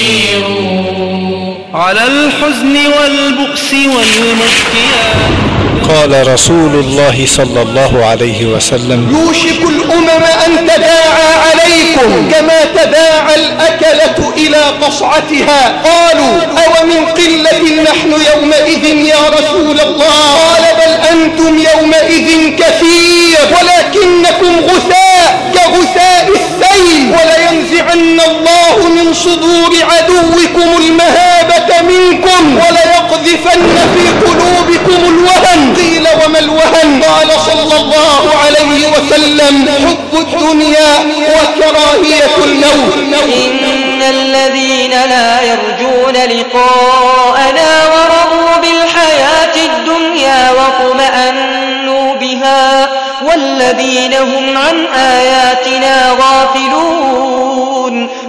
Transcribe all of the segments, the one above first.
يجير على الحزن والبؤس والمبكيات قال رسول الله صلى الله عليه وسلم. يوشك الأمم أن تداعى عليكم كما تداعى الأكلة إلى قصعتها. قالوا أو من قلة نحن يومئذ يا رسول الله؟ قال بل أنتم يومئذ كثير ولكنكم غثاء كغثاء السيل ولينزعن الله من صدور عدوكم المهابة منكم. وليقذفن في قلوبكم الوهن. قيل وما الوهن؟ قال صلى الله عليه وسلم حب الدنيا وكراهية الموت. إن الذين لا يرجون لقاءنا ورضوا بالحياة الدنيا واطمأنوا بها والذين هم عن آياتنا غافلون.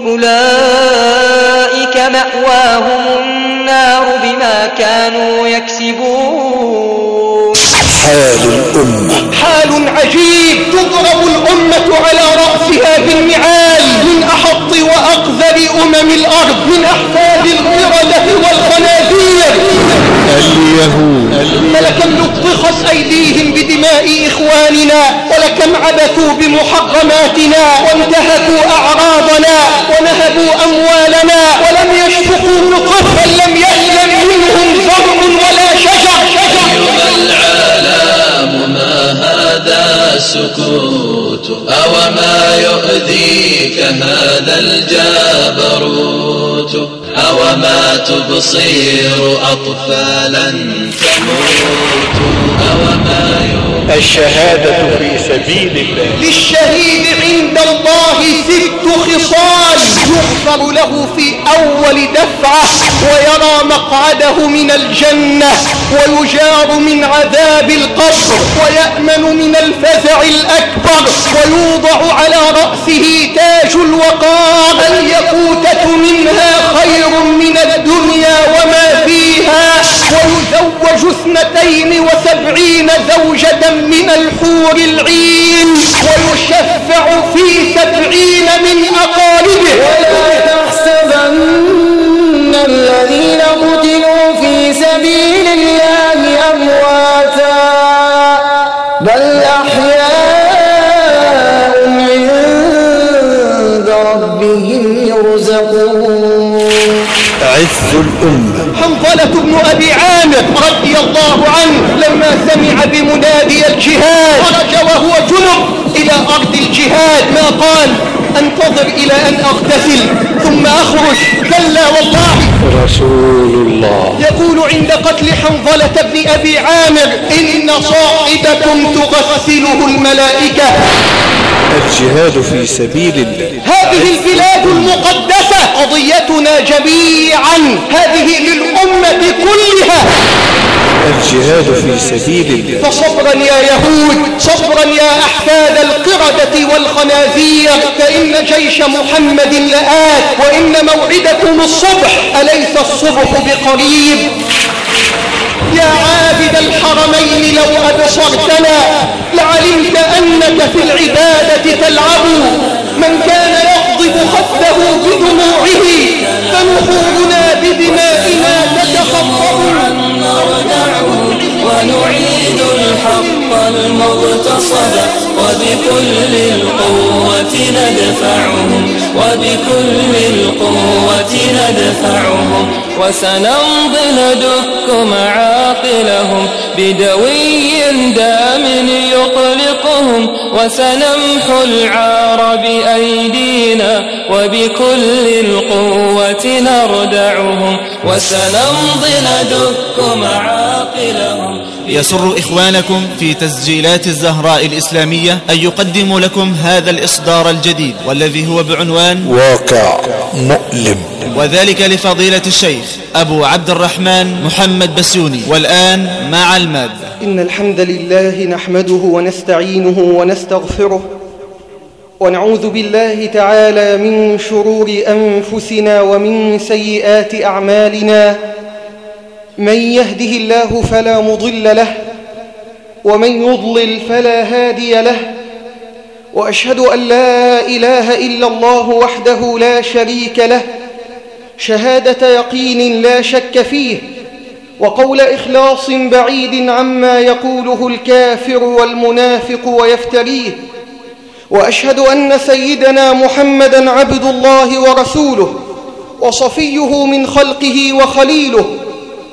أولئك مأواهم النار بما كانوا يكسبون. حال الأمة. حال عجيب. تضرب الأمة على رأسها بالنعال من أحط وأقذر أمم الأرض من أحفاد القردة والخنازير اليهود. فلكم لطخت أيديهم بدماء إخواننا ولكم عبثوا بمحرماتنا وانتهكوا أعراضنا ونهبوا أموالنا ولم يشفقوا بل لم يسلم منهم زرع ولا شجر. أيها العالم ما هذا السكوت أو ما يؤذيك هذا الجبروت أو ما تبصير أطفالا تموت أو ما الشهادة في سبيل الله. للشهيد عند الله ست خصال يغفر له في أول دفعة ويرى مقعده من الجنة ويجار من عذاب القبر ويأمن من الفزع الأكبر ويوضع على رأسه تاج الوقار. اليقوتة منها خير من الدنيا وما فيها. ويزوج اثنتين وسبعين زوجة من الحور العين. ويشفع في سبعين من أقاربه. ولا تحسبن الذين قتلوا في سبيل عز الأمة. حنظلة بن أبي عامر رضي الله عنه لما سمع بمنادي الجهاد خرج وهو جنب إلى أرض الجهاد ما قال؟ أنتظر إلى أن أغتسل ثم أخرج. كلا والله. رسول الله. يقول عند قتل حنظلة بن أبي عامر إن صاحبكم تغسله الملائكة. الجهاد في سبيل الله. هذه البلاد المقدسة قضيتنا جميعا هذه للأمة كلها. الجهاد في سبيل الله. فصبرا يا يهود صبرا يا أحفاد القردة والخنازير فإن جيش محمد لآت وإن موعدكم الصبح أليس الصبح بقريب؟ يا عابد الحرمين لو أبصرتنا لعلمت أنك في العبادة تلعب. من كان يغضب خده بدموعه فنحورنا بدمائنا تتخطب ونعيد الحق المغتصب وبكل القوة ندفعهم وبكل القوة ندفعهم. وسنمضي ندك معاقلهم بدوي دام يقلقهم. وسنمحو العار بأيدينا وبكل القوة نردعهم. وسنمضي ندك معاقلهم يسر إخوانكم في تسجيلات الزهراء الإسلامية أن يقدموا لكم هذا الإصدار الجديد والذي هو بعنوان واقع مؤلم. وذلك لفضيلة الشيخ أبو عبد الرحمن محمد بسيوني. والآن مع المادة إن الحمد لله نحمده ونستعينه ونستغفره ونعوذ بالله تعالى من شرور أنفسنا ومن سيئات أعمالنا من يهده الله فلا مضل له ومن يضلل فلا هادي له وأشهد أن لا إله إلا الله وحده لا شريك له شهادة يقين لا شك فيه وقول إخلاص بعيد عما يقوله الكافر والمنافق ويفتريه وأشهد أن سيدنا محمدًا عبد الله ورسوله وصفيه من خلقه وخليله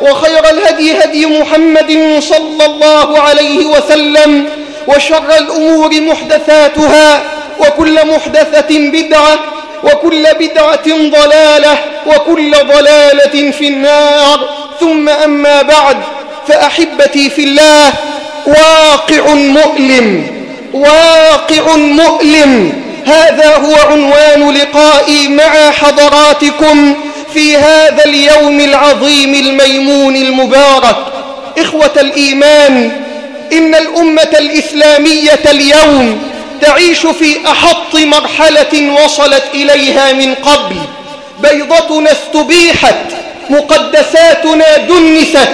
وخير الهدي هدي محمد صلى الله عليه وسلم وشر الأمور محدثاتها وكل محدثة بدعة وكل بدعة ضلالة وكل ضلالة في النار. ثم أما بعد فأحبتي في الله واقع مؤلم واقع مؤلم. هذا هو عنوان لقائي مع حضراتكم. في هذا اليوم العظيم الميمون المبارك. إخوة الإيمان إن الأمة الإسلامية اليوم تعيش في أحط مرحلة وصلت إليها من قبل. بيضتنا استبيحت مقدساتنا دنست.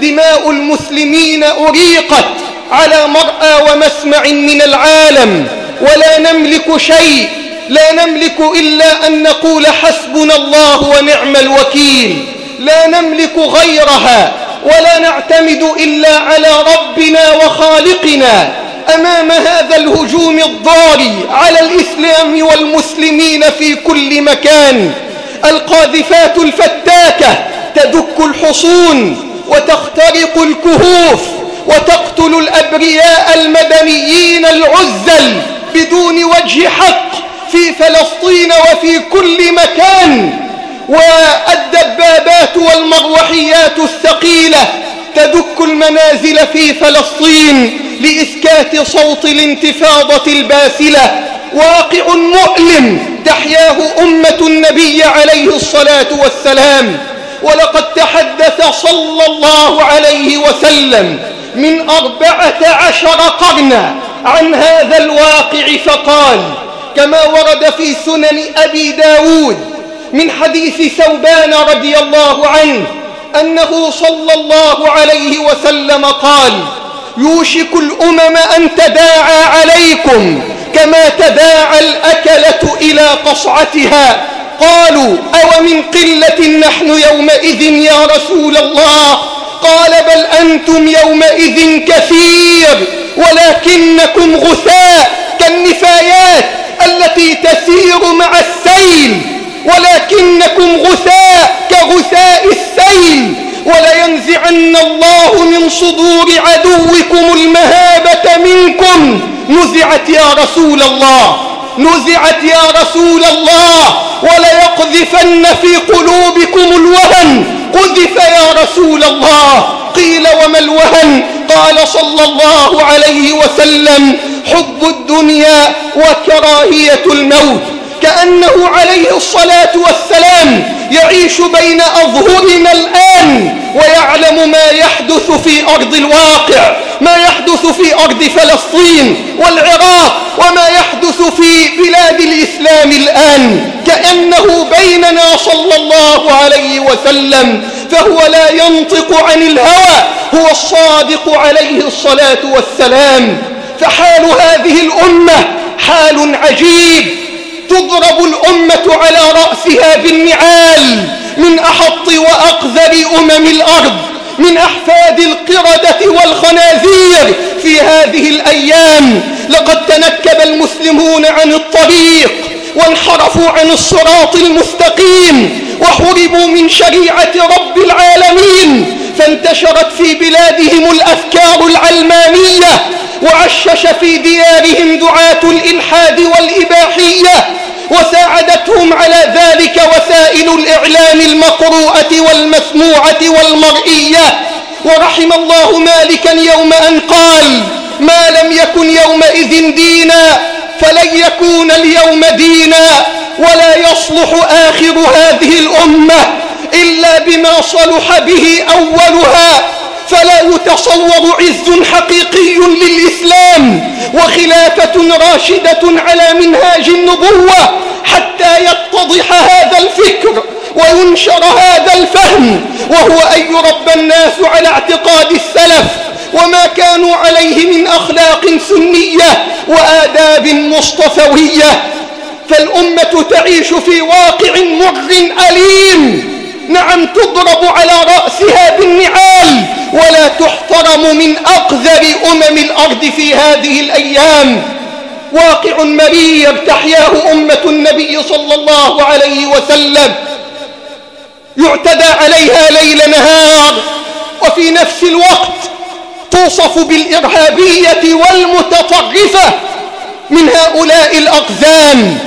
دماء المسلمين أريقت على مرأى ومسمع من العالم. ولا نملك شيء لا نملك إلا أن نقول حسبنا الله ونعم الوكيل. لا نملك غيرها ولا نعتمد إلا على ربنا وخالقنا. أمام هذا الهجوم الضاري على الإسلام والمسلمين في كل مكان القاذفات الفتاكة تدك الحصون وتخترق الكهوف وتقتل الأبرياء المدنيين العزل بدون وجه حق. في فلسطين وفي كل مكان والدبابات والمروحيات الثقيلة تدك المنازل في فلسطين لإسكات صوت الانتفاضة الباسلة. واقع مؤلم تحياه أمة النبي عليه الصلاة والسلام. ولقد تحدث صلى الله عليه وسلم من أربعة عشر قرنا عن هذا الواقع فقال كما ورد في سنن أبي داود من حديث ثوبان رضي الله عنه أنه صلى الله عليه وسلم قال يوشك الأمم أن تداعى عليكم كما تداعى الأكلة إلى قصعتها قالوا أو من قلة نحن يومئذ يا رسول الله؟ قال بل أنتم يومئذ كثير ولكنكم غثاء كالنفايات التي تسير مع السيل ولكنكم غثاء كغثاء السيل ولينزعن الله من صدور عدوكم المهابة منكم. نزعت يا رسول الله نزعت يا رسول الله وليقذفن في قلوبكم الوهن. قذف يا رسول الله قيل وما الوهن؟ قال صلى الله عليه وسلم حب الدنيا وكراهية الموت. كأنه عليه الصلاة والسلام يعيش بين أظهرنا الآن ويعلم ما يحدث في أرض الواقع ما يحدث في أرض فلسطين والعراق وما يحدث في بلاد الإسلام الآن. كأنه بيننا صلى الله عليه وسلم. فهو لا ينطق عن الهوى هو الصادق عليه الصلاة والسلام. فحال هذه الأمة حال عجيب تضرب الأمة على رأسها بالنعال من أحط وأقذر أمم الأرض من أحفاد القردة والخنازير في هذه الأيام. لقد تنكب المسلمون عن الطريق وانحرفوا عن الصراط المستقيم. وحرموا من شريعة رب العالمين فانتشرت في بلادهم الأفكار العلمانية وعشش في ديارهم دعاة الإلحاد والإباحية وساعدتهم على ذلك وسائل الإعلام المقروءة والمسموعة والمرئية. ورحم الله مالكا يوم أن قال ما لم يكن يومئذ دينا فلن يكون اليوم دينا. ولا يصلح آخر هذه الأمة إلا بما صلح به أولها. فلا يتصور عز حقيقي للإسلام وخلافة راشدة على منهاج النبوة حتى يتضح هذا الفكر وينشر هذا الفهم. وهو أن يربى الناس على اعتقاد السلف وما كانوا عليه من أخلاق سنية وآداب مصطفوية. فالأمة تعيش في واقع مر أليم. نعم تضرب على رأسها بالنعال ولا تحترم من أقذر أمم الأرض في هذه الأيام. واقع مرير تحياه أمة النبي صلى الله عليه وسلم. يعتدى عليها ليل نهار وفي نفس الوقت توصف بالإرهابية والمتطرفة من هؤلاء الأقزام.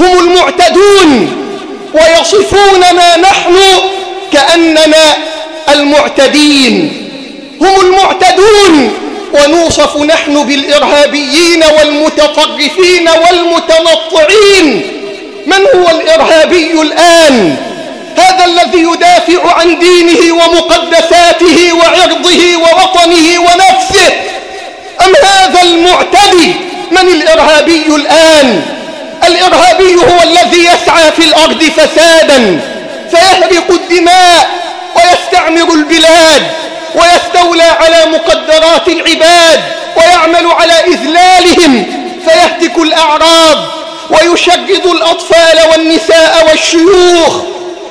هم المعتدون ويصفوننا نحن كأننا المعتدين. هم المعتدون ونوصف نحن بالإرهابيين والمتطرفين والمتنطعين. من هو الإرهابي الآن؟ هذا الذي يدافع عن دينه ومقدساته وعرضه ووطنه ونفسه. أم هذا المعتدي؟ من الإرهابي الآن؟ الإرهابي هو الذي يسعى في الأرض فسادا فيهرق الدماء ويستعمر البلاد ويستولى على مقدرات العباد ويعمل على إذلالهم فيهتك الأعراض ويشرد الأطفال والنساء والشيوخ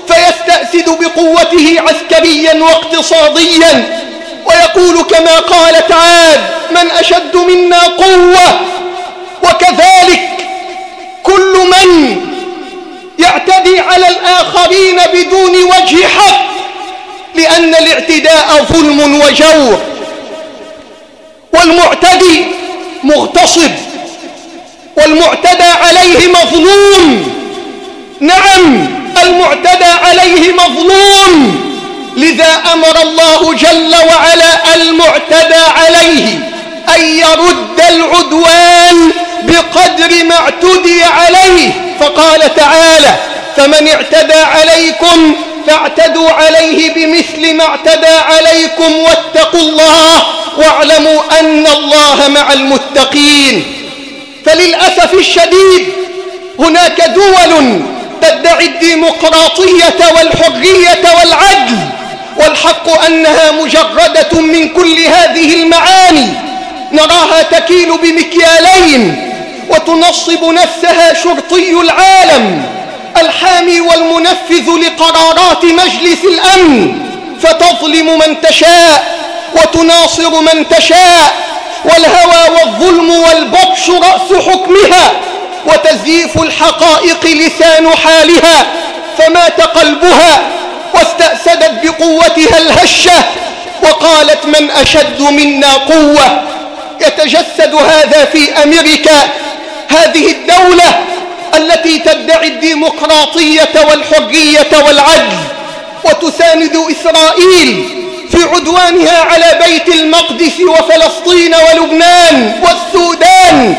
فيستأسد بقوته عسكريا واقتصاديا ويقول كما قالت عاد من أشد منا قوة وكذلك كل من يعتدي على الآخرين بدون وجه حق لأن الاعتداء ظلم وجور. والمعتدي مغتصب والمعتدى عليه مظلوم. نعم المعتدى عليه مظلوم. لذا أمر الله جل وعلا المعتدى عليه أن يرد العدوان ما اعتدي عليه فقال تعالى فمن اعتدى عليكم فاعتدوا عليه بمثل ما اعتدى عليكم واتقوا الله واعلموا أن الله مع المتقين. فللأسف الشديد هناك دول تدعي الديمقراطية والحرية والعدل والحق أنها مجردة من كل هذه المعاني. نراها تكيل بمكيالين وتنصب نفسها شرطي العالم الحامي والمنفذ لقرارات مجلس الأمن. فتظلم من تشاء وتناصر من تشاء والهوى والظلم والبطش رأس حكمها وتزييف الحقائق لسان حالها. فمات قلبها واستأسدت بقوتها الهشة وقالت من أشد منا قوة. يتجسد هذا في أمريكا هذه الدولة التي تدعي الديمقراطية والحرية والعدل وتساند إسرائيل في عدوانها على بيت المقدس وفلسطين ولبنان والسودان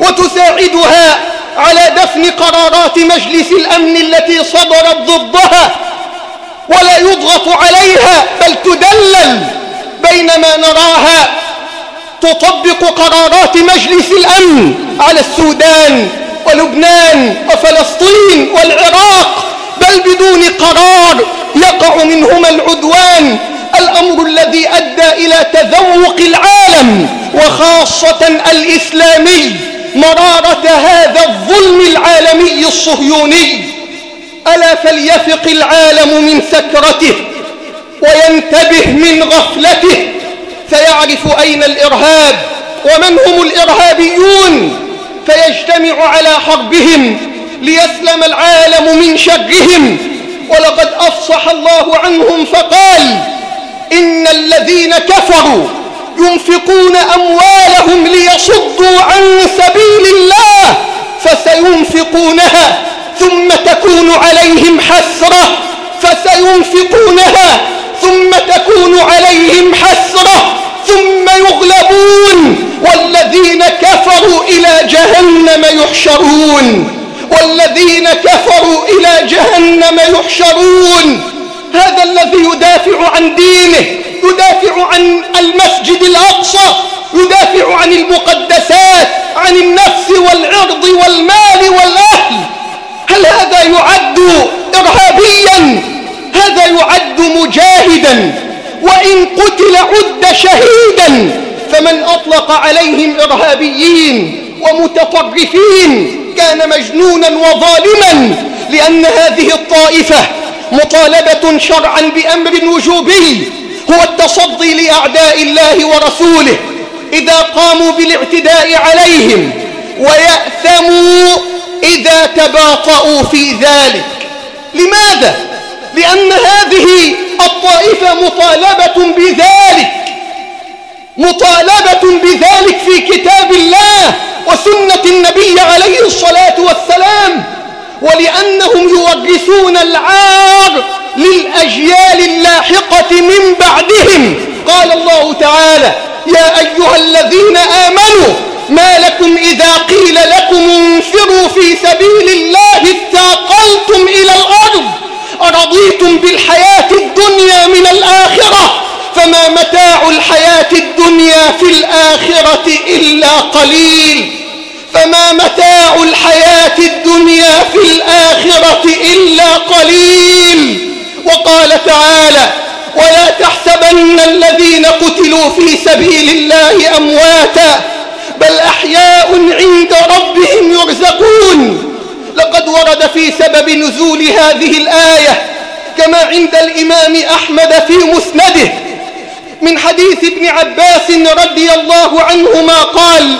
وتساعدها على دفن قرارات مجلس الأمن التي صدرت ضدها. ولا يضغط عليها بل تدلل بينما نراها تطبق قرارات مجلس الأمن على السودان ولبنان وفلسطين والعراق بل بدون قرار يقع منهما العدوان الأمر الذي أدى إلى تذوق العالم وخاصة الإسلامي مرارة هذا الظلم العالمي الصهيوني. ألا فليفق العالم من سكرته وينتبه من غفلته فيعرف أين الإرهاب ومن هم الإرهابيون فيجتمع على حربهم ليسلم العالم من شرهم. ولقد أفصح الله عنهم فقال إن الذين كفروا ينفقون أموالهم ليصدوا عن سبيل الله فسينفقونها ثم تكون عليهم حسرة. فسينفقونها ثم تكون عليهم حسرة. ثم يغلبون والذين كفروا إلى جهنم يحشرون والذين كفروا إلى جهنم يحشرون. هذا الذي يدافع عن دينه يدافع عن المسجد الأقصى يدافع عن المقدسات عن النفس والعرض والمال والأهل. هل هذا يعد إرهابيا؟ هذا يعد مجاهدا. وإن قتل عد شهيدا فمن أطلق عليهم إرهابيين ومتطرفين كان مجنونا وظالما لأن هذه الطائفة مطالبة شرعا بأمر وجوبي هو التصدي لأعداء الله ورسوله إذا قاموا بالاعتداء عليهم ويأثموا إذا تباطؤوا في ذلك لماذا؟ لأن هذه الطائفة مطالبة بذلك مطالبة بذلك في كتاب الله وسنة النبي عليه الصلاة والسلام ولأنهم يورثون العار للأجيال اللاحقة من بعدهم. قال الله تعالى يا أيها الذين آمنوا ما لكم إذا قيل لكم انفروا في سبيل الله اثاقلتم إلى الأرض أرضيتم بالحياة الدنيا من الآخرة فما متاع الحياة الدنيا في الآخرة إلا قليل. فما متاع الحياة الدنيا في الآخرة إلا قليل. وقال تعالى ولا تحسبن الذين قتلوا في سبيل الله أمواتا بل أحياء عند ربهم يرزقون. لقد ورد في سبب نزول هذه الآية كما عند الإمام أحمد في مسنده. من حديث ابن عباس رضي الله عنهما قال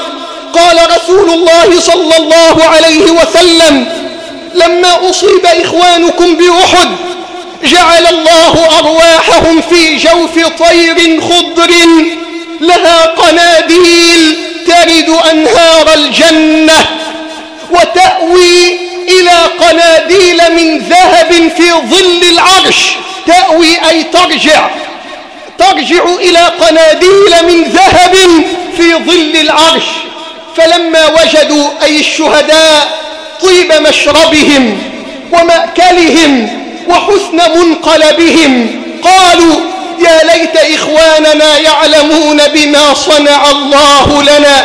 قال رسول الله صلى الله عليه وسلم لما أصيب إخوانكم بأحد جعل الله أرواحهم في جوف طير خضر لها قناديل ترد أنهار الجنة. وتأوي إلى قناديل من ذهب في ظل العرش. تأوي أي ترجع. ترجع إلى قناديل من ذهب في ظل العرش. فلما وجدوا أي الشهداء طيب مشربهم ومأكلهم وحسن منقلبهم قالوا يا ليت إخواننا يعلمون بما صنع الله لنا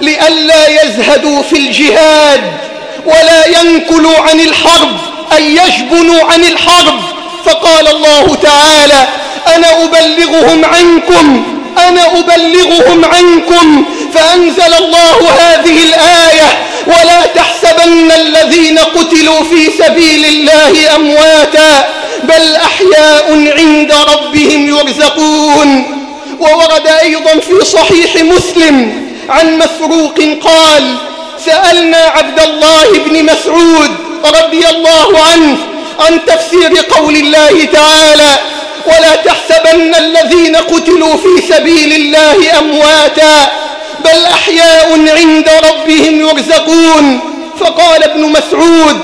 لئلا يزهدوا في الجهاد ولا ينكلوا عن الحرب أي يجبنوا عن الحرب. فقال الله تعالى أنا أبلغهم عنكم أنا أبلغهم عنكم فأنزل الله هذه الآية ولا تحسبن الذين قتلوا في سبيل الله أمواتا بل أحياء عند ربهم يرزقون. وورد أيضا في صحيح مسلم عن مسروق قال سألنا عبد الله بن مسعود رضي الله عنه عن تفسير قول الله تعالى ولا تحسبن الذين قتلوا في سبيل الله أمواتا بل أحياء عند ربهم يرزقون. فقال ابن مسعود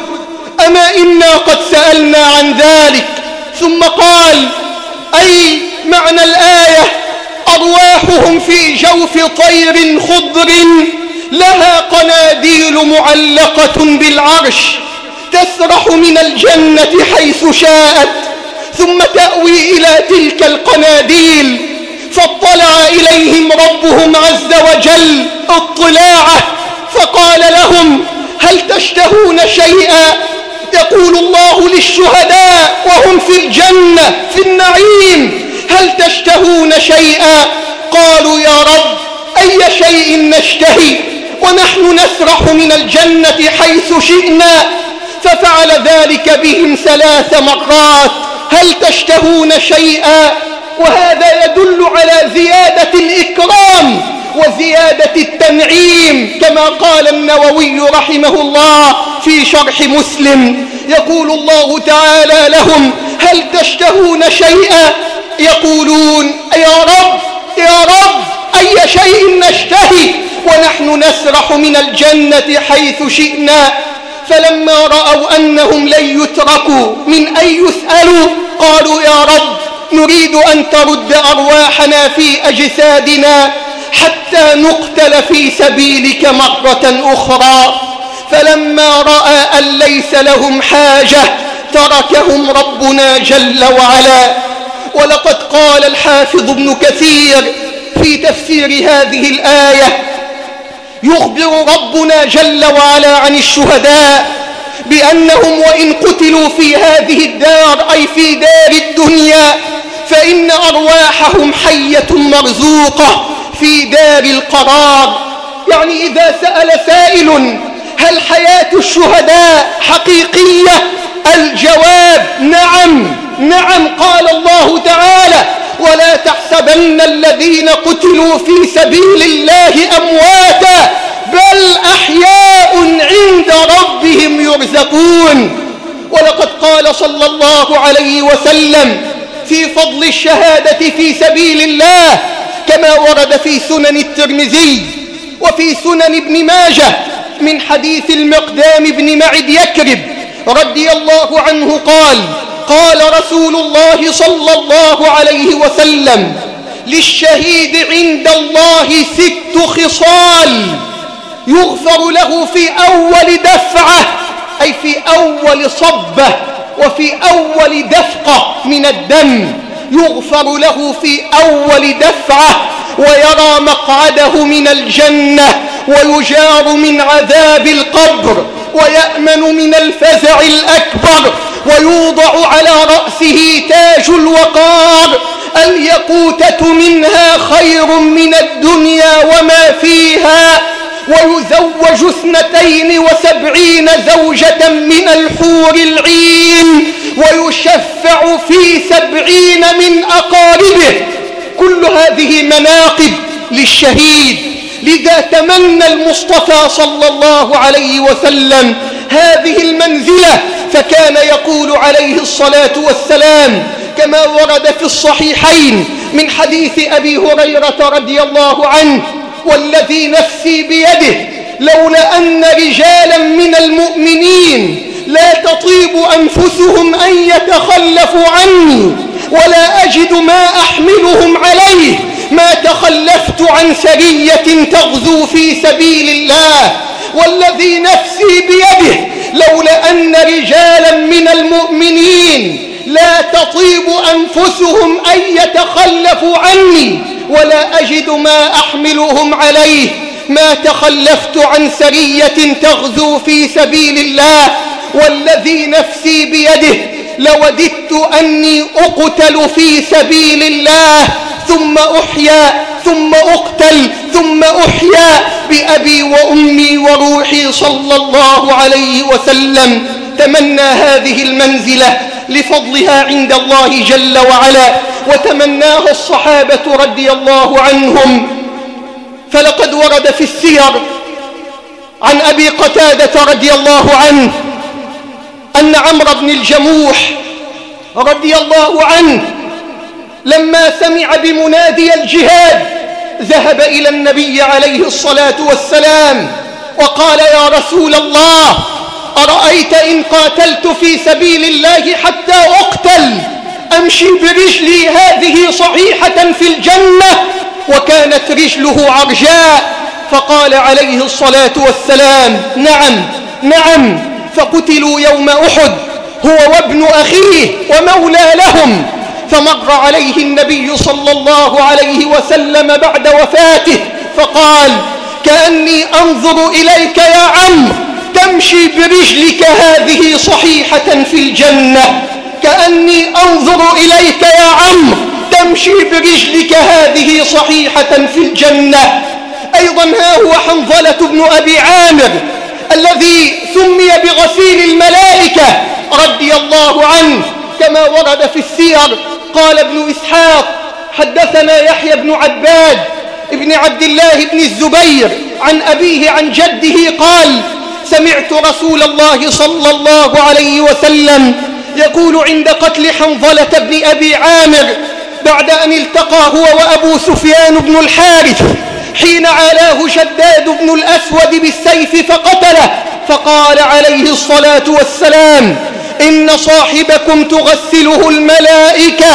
أما إنا قد سألنا عن ذلك؟ ثم قال أي معنى الآية؟ أرواحهم في جوف طير خضر لها قناديل معلقة بالعرش تسرح من الجنة حيث شاءت ثم تأوي إلى تلك القناديل فاطلع إليهم ربهم عز وجل اطلاعه فقال لهم هل تشتهون شيئا؟ يقول الله للشهداء وهم في الجنة في النعيم. هل تشتهون شيئا؟ قالوا يا رب أي شيء نشتهي؟ ونحن نسرح من الجنة حيث شئنا ففعل ذلك بهم ثلاث مرات. هل تشتهون شيئا؟ وهذا يدل على زيادة الإكرام وزيادة التنعيم كما قال النووي رحمه الله في شرح مسلم. يقول الله تعالى لهم هل تشتهون شيئا؟ يقولون يا رب يا رب أي شيء نشتهي؟ ونحن نسرح من الجنة حيث شئنا. فلما رأوا أنهم لن يتركوا من أن يسألوا؟ قالوا يا رب نريد أن ترد أرواحنا في أجسادنا حتى نقتل في سبيلك مرة أخرى. فلما رأى أن ليس لهم حاجة تركهم ربنا جل وعلا. ولقد قال الحافظ ابن كثير في تفسير هذه الآية يخبر ربنا جل وعلا عن الشهداء بأنهم وإن قتلوا في هذه الدار أي في دار الدنيا فإن أرواحهم حية مرزوقة في دار القرار. يعني إذا سأل سائل هل حياة الشهداء حقيقية؟ الجواب نعم. نعم قال الله تعالى ولا تحسبن الذين قتلوا في سبيل الله أمواتا بل أحياء عند ربهم يرزقون. ولقد قال صلى الله عليه وسلم في فضل الشهادة في سبيل الله كما ورد في سنن الترمذي وفي سنن ابن ماجه من حديث المقدام بن معد يكرب رضي الله عنه قال قال رسول الله صلى الله عليه وسلم للشهيد عند الله ست خصال يغفر له في أول دفعة أي في أول صبة وفي أول دفقة من الدم يغفر له في أول دفعة ويرى مقعده من الجنة ويجار من عذاب القبر ويأمن من الفزع الأكبر. ويوضع على رأسه تاج الوقار اليقوتة منها خير من الدنيا وما فيها ويزوج اثنتين وسبعين زوجة من الحور العين ويشفع في سبعين من أقاربه. كل هذه مناقب للشهيد لذا تمنى المصطفى صلى الله عليه وسلم هذه المنزلة فكان يقول عليه الصلاة والسلام كما ورد في الصحيحين من حديث أبي هريرة رضي الله عنه والذي نفسي بيده لولا أن رجالا من المؤمنين لا تطيب أنفسهم أن يتخلفوا عني ولا أجد ما أحملهم عليه ما تخلفت عن سرية تغزو في سبيل الله والذي نفسي بيده المؤمنين لا تطيب أنفسهم أن يتخلفوا عني ولا أجد ما أحملهم عليه. ما تخلفت عن سرية تغزو في سبيل الله والذي نفسي بيده لوددت أني أقتل في سبيل الله. ثم أحيا ثم أقتل ثم أحيا بأبي وأمي وروحي صلى الله عليه وسلم. تمنى هذه المنزلة لفضلها عند الله جل وعلا وتمناه الصحابة رضي الله عنهم. فلقد ورد في السير عن أبي قتادة رضي الله عنه أن عمرو بن الجموح رضي الله عنه لما سمع بمنادي الجهاد ذهب إلى النبي عليه الصلاة والسلام وقال يا رسول الله أرأيت إن قاتلت في سبيل الله حتى أقتل؟ أمشي برجلي هذه صحيحة في الجنة وكانت رجله عرجاء فقال عليه الصلاة والسلام نعم نعم فقتلوا يوم أحد هو وابن أخيه ومولى لهم. فمر عليه النبي صلى الله عليه وسلم بعد وفاته فقال كأني أنظر إليك يا عم. تمشي برجلك هذه صحيحة في الجنة. كأني أنظر إليك يا عم. تمشي برجلك هذه صحيحة في الجنة. أيضا ها هو حنظلة بن أبي عامر الذي سمي بغسيل الملائكة رضي الله عنه. كما ورد في السير قال ابن إسحاق حدثنا يحيى بن عباد ابن عبد الله بن الزبير عن أبيه عن جده قال سمعت رسول الله صلى الله عليه وسلم يقول عند قتل حنظلة بن أبي عامر بعد أن التقى هو وأبو سفيان بن الحارث حين عالاه شداد بن الأسود بالسيف فقتله فقال عليه الصلاة والسلام إن صاحبكم تغسله الملائكة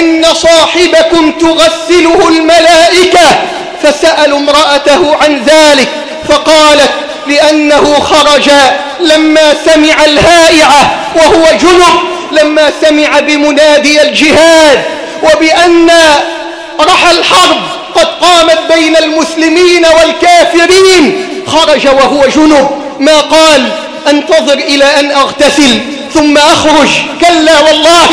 إن صاحبكم تغسله الملائكة فسألوا امرأته عن ذلك فقالت لأنه خرج لما سمع الهائعة وهو جنب لما سمع بمنادي الجهاد وبأن رحى الحرب قد قامت بين المسلمين والكافرين. خرج وهو جنب ما قال أنتظر إلى أن أغتسل ثم أخرج كلا والله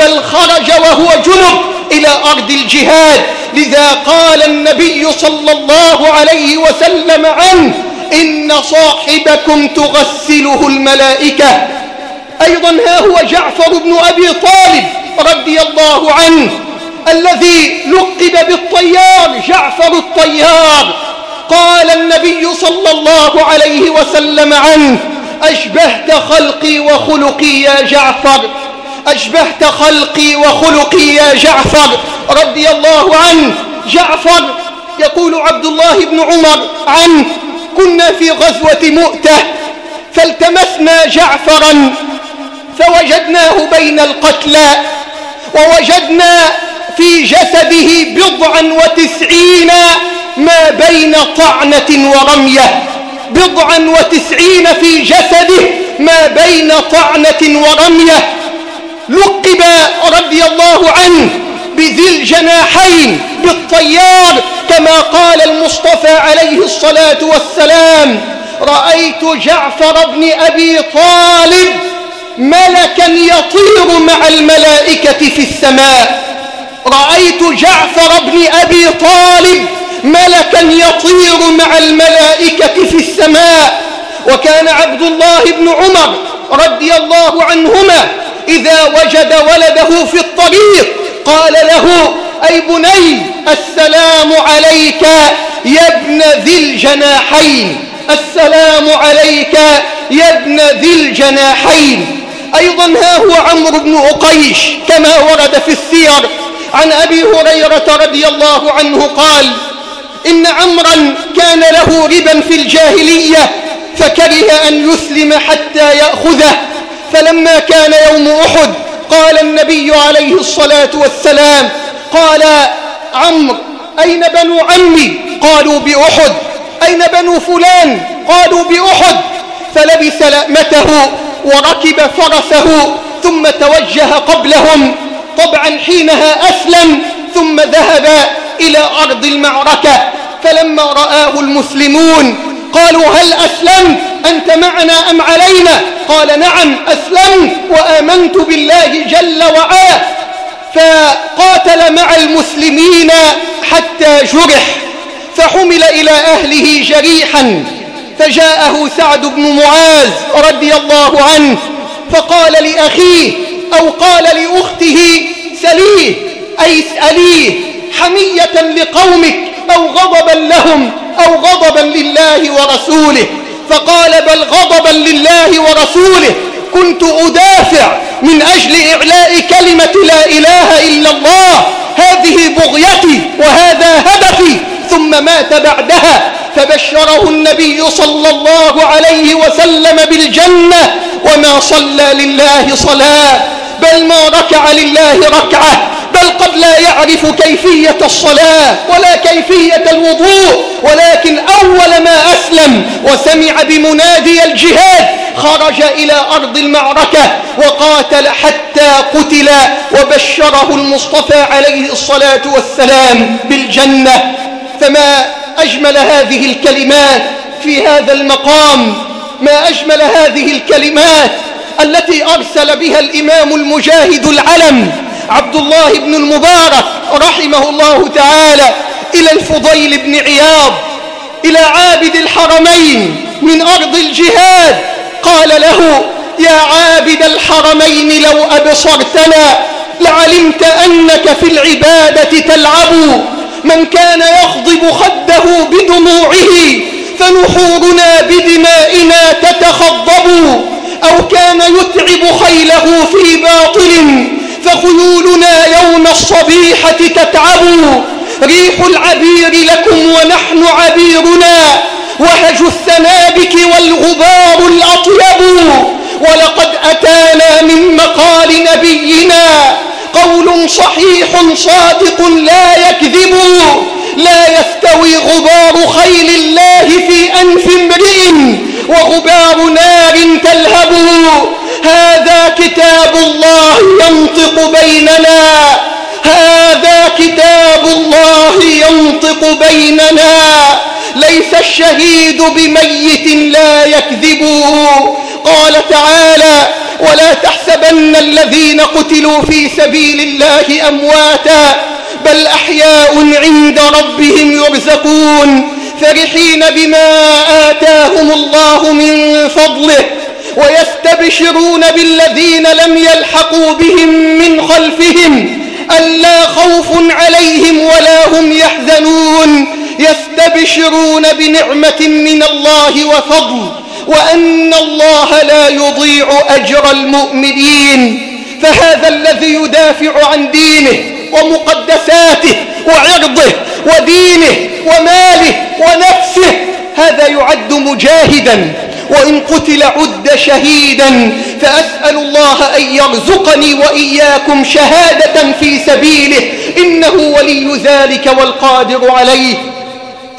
بل خرج وهو جنب إلى أرض الجهاد. لذا قال النبي صلى الله عليه وسلم عنه إن صاحبكم تغسله الملائكة. أيضا ها هو جعفر بن أبي طالب رضي الله عنه الذي لقب بالطيار جعفر الطيار. قال النبي صلى الله عليه وسلم عنه أشبهت خلقي وخلقي يا جعفر أشبهت خلقي وخلقي يا جعفر. رضي الله عنه جعفر يقول عبد الله بن عمر عنه كنا في غزوة مؤتة فالتمسنا جعفرا فوجدناه بين القتلى ووجدنا في جسده بضعا وتسعين ما بين طعنة ورمية بضعا وتسعين في جسده ما بين طعنة ورمية. لقب رضي الله عنه بذي الجناحين بالطيار كما قال المصطفى عليه الصلاة والسلام. رأيت جعفر بن أبي طالب ملكا يطير مع الملائكة في السماء. رأيت جعفر بن أبي طالب ملكا يطير مع الملائكة في السماء. وكان عبد الله بن عمر رضي الله عنهما إذا وجد ولده في الطريق قال له أي بني السلام عليك يا ابن ذي الجناحين. السلام عليك يا ابن ذي الجناحين. أيضا ها هو عمرو بن أقيش كما ورد في السير عن أبي هريرة رضي الله عنه قال إن عمرا كان له ربا في الجاهلية فكره أن يسلم حتى يأخذه. فلما كان يوم أحد قال النبي عليه الصلاة والسلام قال عمرو أين بنو عمي؟ قالوا بأحد. أين بنو فلان؟ قالوا بأحد. فلبس لأمته وركب فرسه ثم توجه قبلهم. طبعا حينها أسلم ثم ذهب إلى أرض المعركة. فلما رآه المسلمون قالوا هل أسلمت؟ أنت معنا أم علينا؟ قال نعم أسلمت وآمنت بالله جل وعلا. فقاتل مع المسلمين حتى جرح فحمل إلى أهله جريحا. فجاءه سعد بن معاذ رضي الله عنه فقال لأخيه أو قال لأخته سليه أي اسأليه حمية لقومك. أو غضبا لهم أو غضبا لله ورسوله. فقال بل غضبا لله ورسوله. كنت أدافع من أجل إعلاء كلمة لا إله إلا الله. هذه بغيتي وهذا هدفي. ثم مات بعدها. فبشره النبي صلى الله عليه وسلم بالجنة. وما صلى لله صلاة. بل ما ركع لله ركعة. بل قد لا يعرف كيفية الصلاة ولا كيفية الوضوء ولكن أول ما أسلم وسمع بمنادي الجهاد خرج إلى أرض المعركة وقاتل حتى قتل وبشره المصطفى عليه الصلاة والسلام بالجنة. فما أجمل هذه الكلمات في هذا المقام؟ ما أجمل هذه الكلمات التي أرسل بها الإمام المجاهد العلم عبد الله بن المبارك رحمه الله تعالى إلى الفضيل بن عياض إلى عابد الحرمين من أرض الجهاد. قال له يا عابد الحرمين لو أبصرتنا لعلمت أنك في العبادة تلعب. من كان يخضب خده بدموعه فنحورنا بدمائنا تتخضب. أو كان يتعب خيله في باطل فخيولنا يوم الصبيحة تتعب. ريح العبير لكم ونحن عبيرنا. وهج السنابك والغبار الأطيب. ولقد أتانا من مقال نبينا قول صحيح صادق لا يكذب. لا يستوي غبار خيل الله في أنف امرئ. وغبار نار تلهب. هذا كتاب الله ينطق بيننا. هذا كتاب الله ينطق بيننا. ليس الشهيد بميت لا يكذبه. قال تعالى ولا تحسبن الذين قتلوا في سبيل الله أمواتا بل أحياء عند ربهم يرزقون. فرحين بما آتاهم الله من فضله. ويستبشرون بالذين لم يلحقوا بهم من خلفهم ألا خوف عليهم ولا هم يحزنون. يستبشرون بنعمة من الله وفضل وأن الله لا يضيع أجر المؤمنين. فهذا الذي يدافع عن دينه ومقدساته وعرضه ودينه وماله ونفسه هذا يعد مجاهدا. وإن قتل عد شهيدا فأسأل الله أن يرزقني وإياكم شهادة في سبيله. إنه ولي ذلك والقادر عليه.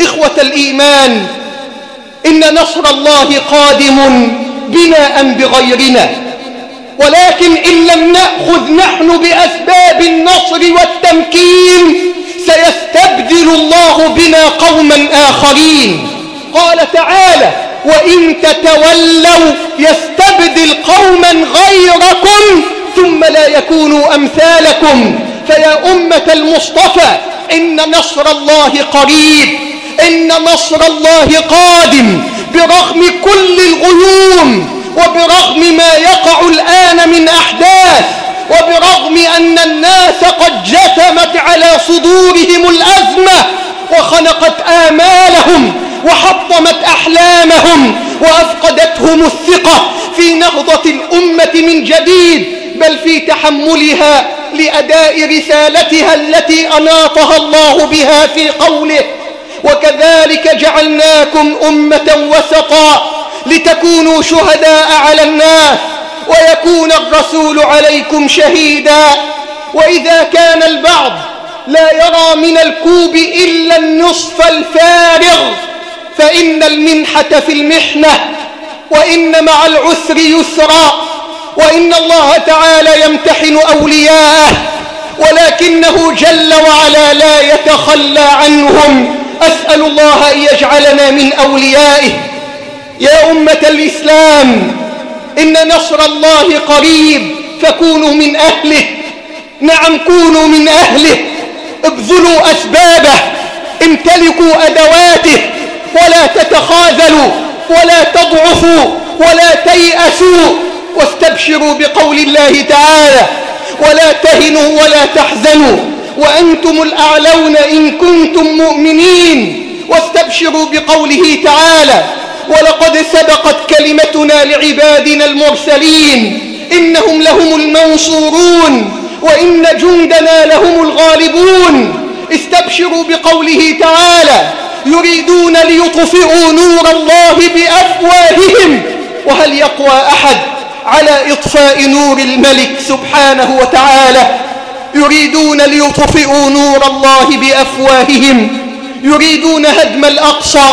إخوة الإيمان إن نصر الله قادم بنا أم بغيرنا. ولكن إن لم نأخذ نحن بأسباب النصر والتمكين سيستبدل الله بنا قوما آخرين. قال تعالى وإن تتولوا يستبدل قوما غيركم ثم لا يكونوا أمثالكم. فيا أمة المصطفى إن نصر الله قريب إن نصر الله قادم برغم كل الغيوم وبرغم ما يقع الآن من أحداث وبرغم أن الناس قد جثمت على صدورهم الأزمة وخنقت آمالهم وحطمت أحلامهم وأفقدتهم الثقة في نهضة الأمة من جديد بل في تحملها لأداء رسالتها التي أناطها الله بها في قوله وكذلك جعلناكم أمة وسطا لتكونوا شهداء على الناس ويكون الرسول عليكم شهيدا وإذا كان البعض لا يرى من الكوب إلا النصف الفارغ فإن المنحة في المحنة وإن مع العسر يسرا وإن الله تعالى يمتحن أولياءه ولكنه جل وعلا لا يتخلى عنهم. أسأل الله أن يجعلنا من أوليائه. يا أمة الإسلام إن نصر الله قريب فكونوا من أهله. نعم كونوا من أهله. ابذلوا أسبابه امتلكوا أدواته ولا تتخاذلوا ولا تضعفوا ولا تيأسوا. واستبشروا بقول الله تعالى ولا تهنوا ولا تحزنوا. وأنتم الأعلون إن كنتم مؤمنين. واستبشروا بقوله تعالى ولقد سبقت كلمتنا لعبادنا المرسلين إنهم لهم المنصورون. وإن جندنا لهم الغالبون. استبشروا بقوله تعالى يريدون ليطفئوا نور الله بأفواههم. وهل يقوى أحد على إطفاء نور الملك سبحانه وتعالى؟ يريدون ليطفئوا نور الله بأفواههم. يريدون هدم الأقصى.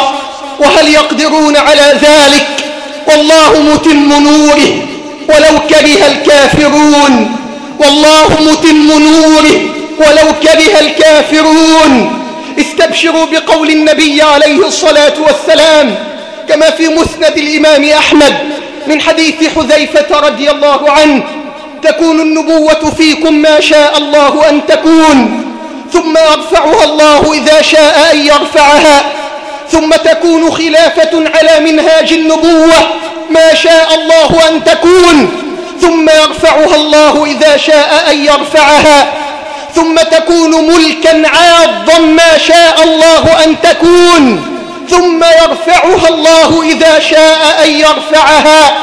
وهل يقدرون على ذلك؟ والله متم نوره. ولو كره الكافرون. والله متم نوره ولو كره الكافرون. استبشروا بقول النبي عليه الصلاة والسلام كما في مسند الإمام أحمد من حديث حذيفة رضي الله عنه تكون النبوة فيكم ما شاء الله أن تكون ثم يرفعها الله إذا شاء أن يرفعها ثم تكون خلافة على منهاج النبوة ما شاء الله أن تكون. ثم يرفعها الله إذا شاء أن يرفعها ثم تكون ملكا عاضا ما شاء الله أن تكون ثم يرفعها الله إذا شاء أن يرفعها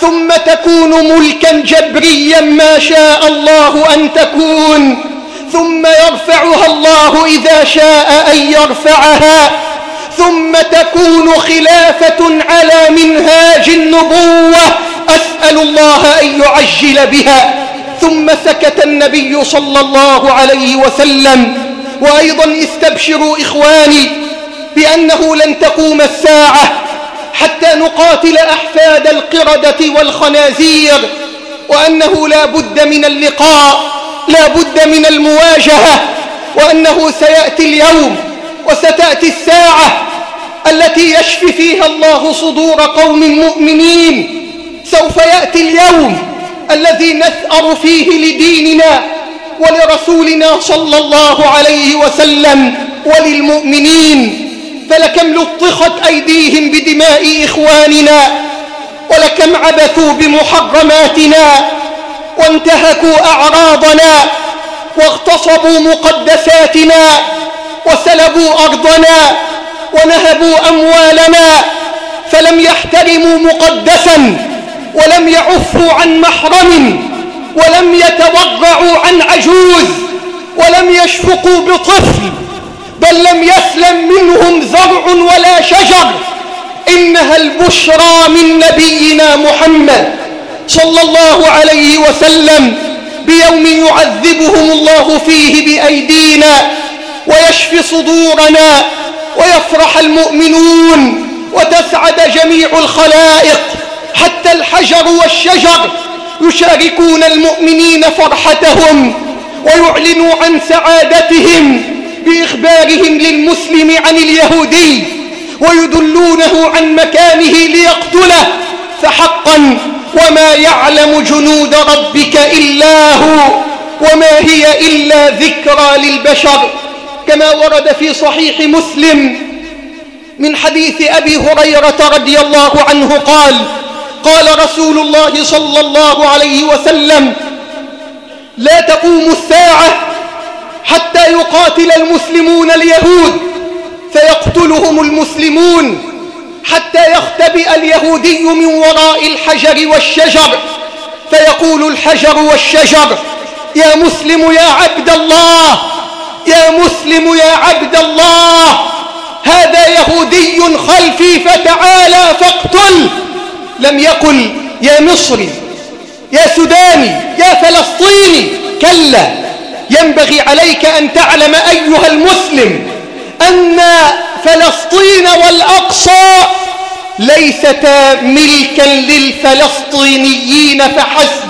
ثم تكون ملكا جبريا ما شاء الله أن تكون ثم يرفعها الله إذا شاء أن يرفعها ثم تكون خلافة على منهاج النبوة. أسأل الله أن يعجل بها. ثم سكت النبي صلى الله عليه وسلم. وأيضا استبشروا إخواني بأنه لن تقوم الساعة حتى نقاتل أحفاد القردة والخنازير وأنه لا بد من اللقاء لا بد من المواجهة وأنه سيأتي اليوم وستأتي الساعة التي يشفي فيها الله صدور قوم مؤمنين. سوف يأتي اليوم الذي نثأر فيه لديننا ولرسولنا صلى الله عليه وسلم وللمؤمنين فلكم لطخت أيديهم بدماء إخواننا ولكم عبثوا بمحرماتنا وانتهكوا أعراضنا واغتصبوا مقدساتنا وسلبوا أرضنا ونهبوا أموالنا فلم يحترموا مقدسا. ولم يعفوا عن محرم ولم يتوضعوا عن عجوز ولم يشفقوا بطفل بل لم يسلم منهم زرع ولا شجر. إنها البشرى من نبينا محمد صلى الله عليه وسلم بيوم يعذبهم الله فيه بأيدينا ويشفي صدورنا ويفرح المؤمنون وتسعد جميع الخلائق. حتى الحجر والشجر يشاركون المؤمنين فرحتهم ويعلنوا عن سعادتهم بإخبارهم للمسلم عن اليهودي ويدلونه عن مكانه ليقتله فحقا وما يعلم جنود ربك إلا هو وما هي إلا ذكرى للبشر كما ورد في صحيح مسلم من حديث أبي هريرة رضي الله عنه قال قال رسول الله صلى الله عليه وسلم لا تقوم الساعة حتى يقاتل المسلمون اليهود فيقتلهم المسلمون حتى يختبئ اليهودي من وراء الحجر والشجر فيقول الحجر والشجر يا مسلم يا عبد الله يا مسلم يا عبد الله هذا يهودي خلفي فتعالى فاقتل لم يقل يا مصري يا سوداني يا فلسطيني. كلا ينبغي عليك أن تعلم أيها المسلم أن فلسطين والأقصى ليستا ملكا للفلسطينيين فحسب.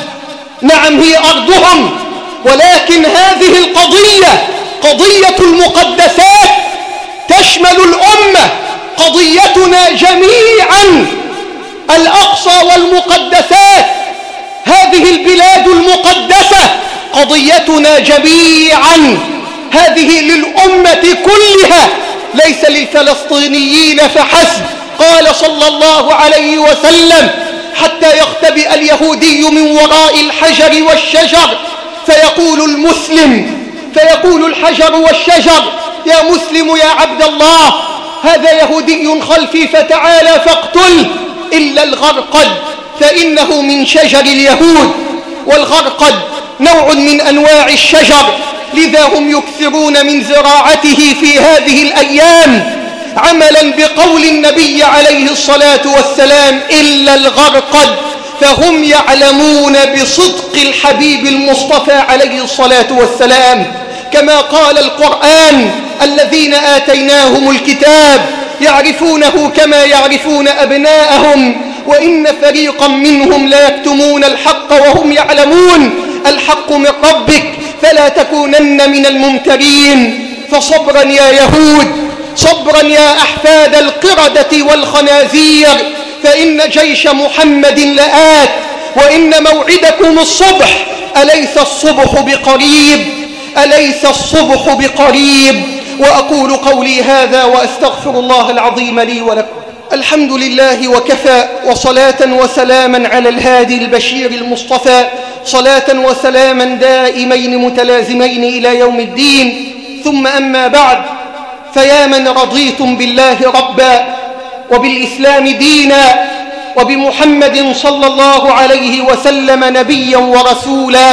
نعم هي أرضهم ولكن هذه القضية قضية المقدسات تشمل الأمة قضيتنا جميعا. الأقصى والمقدسات. هذه البلاد المقدسة قضيتنا جميعا. هذه للأمة كلها. ليس للفلسطينيين فحسب. قال صلى الله عليه وسلم حتى يختبئ اليهودي من وراء الحجر والشجر. فيقول المسلم فيقول الحجر والشجر يا مسلم يا عبد الله هذا يهودي خلفي فتعالى فاقتل إلا الغرقد فإنه من شجر اليهود. والغرقد نوع من أنواع الشجر لذا هم يكثرون من زراعته في هذه الأيام عملا بقول النبي عليه الصلاة والسلام إلا الغرقد. فهم يعلمون بصدق الحبيب المصطفى عليه الصلاة والسلام كما قال القرآن الذين آتيناهم الكتاب يعرفونه كما يعرفون أبناءهم وإن فريقا منهم لا يكتمون الحق وهم يعلمون الحق من ربك فلا تكونن من الممترين. فصبرا يا يهود صبرا يا أحفاد القردة والخنازير فإن جيش محمد لآت وإن موعدكم الصبح أليس الصبح بقريب؟ أليس الصبح بقريب؟ وأقول قولي هذا وأستغفر الله العظيم لي ولكم. الحمد لله وكفى وصلاة وسلاما على الهادي البشير المصطفى صلاة وسلاما دائمين متلازمين إلى يوم الدين. ثم أما بعد فيا من رضيتم بالله ربا وبالإسلام دينا وبمحمد صلى الله عليه وسلم نبيا ورسولا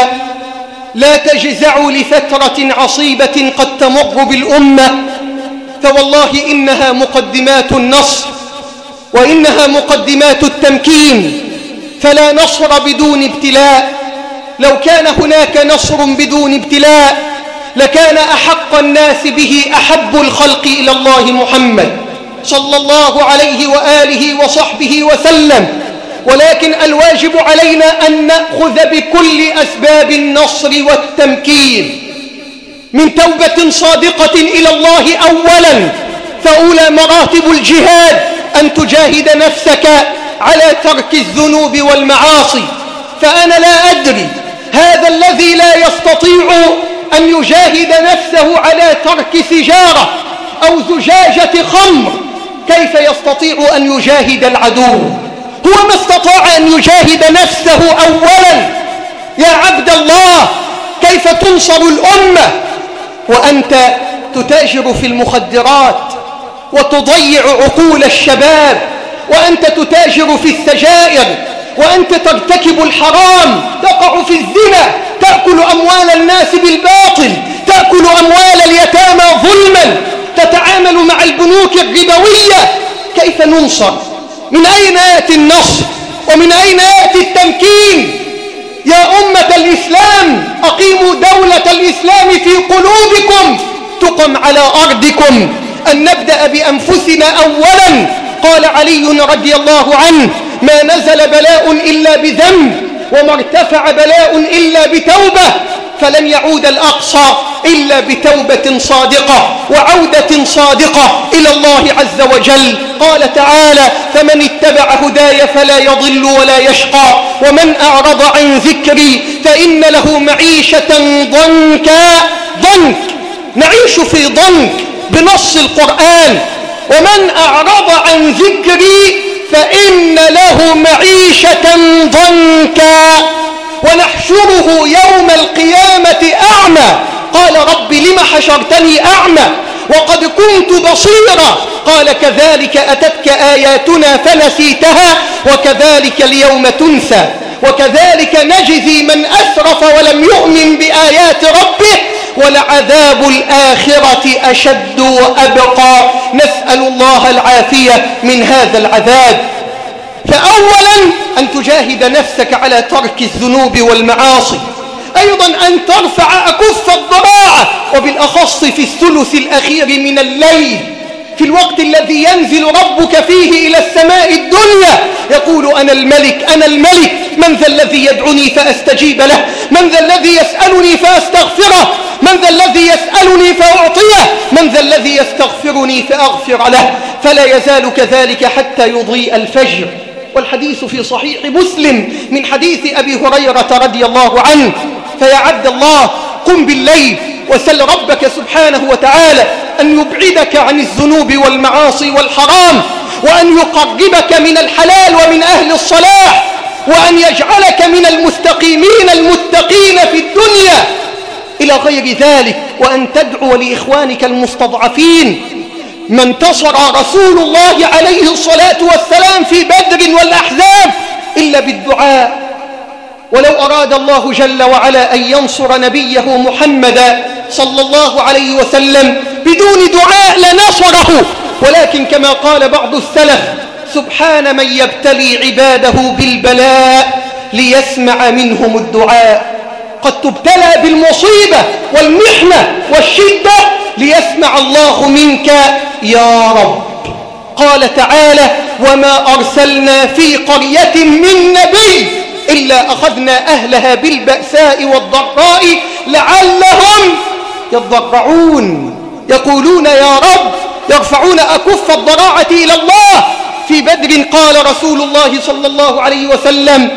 لا تجزعوا لفترة عصيبة قد تمر بالأمة فوالله إنها مقدمات النصر وإنها مقدمات التمكين فلا نصر بدون ابتلاء. لو كان هناك نصر بدون ابتلاء لكان أحق الناس به أحب الخلق إلى الله محمد صلى الله عليه وآله وصحبه وسلم. ولكن الواجب علينا أن نأخذ بكل أسباب النصر والتمكين. من توبة صادقة إلى الله أولا فأولى مراتب الجهاد أن تجاهد نفسك على ترك الذنوب والمعاصي. فأنا لا أدري هذا الذي لا يستطيع أن يجاهد نفسه على ترك سجارة أو زجاجة خمر. كيف يستطيع أن يجاهد العدو؟ هو ما استطاع أن يجاهد نفسه أولا. يا عبد الله كيف تنصر الأمة؟ وأنت تتاجر في المخدرات وتضيع عقول الشباب. وأنت تتاجر في السجائر. وأنت ترتكب الحرام. تقع في الزنا. تأكل أموال الناس بالباطل. تأكل أموال اليتامى ظلما. تتعامل مع البنوك الربوية. كيف ننصر من أين يأتي النصر ومن أين يأتي التمكين؟ يا أمة الإسلام أقيموا دولة الإسلام في قلوبكم تقم على أرضكم. أن نبدأ بأنفسنا أولا. قال علي رضي الله عنه ما نزل بلاء إلا بذنب وما ارتفع بلاء إلا بتوبة. فلن يعود الأقصى إلا بتوبة صادقة وعودة صادقة إلى الله عز وجل. قال تعالى فمن اتبع هداي فلا يضل ولا يشقى ومن أعرض عن ذكري فإن له معيشة ضنكا. ضنك نعيش في ضنك بنص القرآن. ومن أعرض عن ذكري فإن له معيشة ضنكا. ونحشره يوم القيامة أعمى. قال رب لم حشرتني أعمى؟ وقد كنت بصيرا. قال كذلك أتتك آياتنا فنسيتها وكذلك اليوم تنسى. وكذلك نجزي من أسرف ولم يؤمن بآيات ربه ولعذاب الآخرة أشد وأبقى. نسأل الله العافية من هذا العذاب. فأولا أن تجاهد نفسك على ترك الذنوب والمعاصي. أيضا أن ترفع أكف الضراعة وبالأخص في الثلث الأخير من الليل. في الوقت الذي ينزل ربك فيه إلى السماء الدنيا يقول أنا الملك أنا الملك. من ذا الذي يدعني فأستجيب له؟ من ذا الذي يسألني فأستغفره؟ من ذا الذي يسألني فأعطيه؟ من ذا الذي يستغفرني فأغفر له؟ فلا يزال كذلك حتى يضيء الفجر. والحديث في صحيح مسلم من حديث أبي هريرة رضي الله عنه فيا عبد الله قم بالليل وسل ربك سبحانه وتعالى أن يبعدك عن الذنوب والمعاصي والحرام وأن يقربك من الحلال ومن أهل الصلاح وأن يجعلك من المستقيمين المتقين في الدنيا. إلى غير ذلك وأن تدعو لإخوانك المستضعفين ما انتصر رسول الله عليه الصلاة والسلام في بدر والأحزاب إلا بالدعاء. ولو أراد الله جل وعلا أن ينصر نبيه محمدا صلى الله عليه وسلم بدون دعاء لنصره. ولكن كما قال بعض السلف سبحان من يبتلي عباده بالبلاء ليسمع منهم الدعاء. قد تبتلى بالمصيبة والمحنة والشدة ليسمع الله منك يا رب. قال تعالى وما أرسلنا في قرية من نبي إلا أخذنا أهلها بالبأساء والضراء لعلهم يضرعون. يقولون يا رب يرفعون أكف الضراعة إلى الله. في بدر قال رسول الله صلى الله عليه وسلم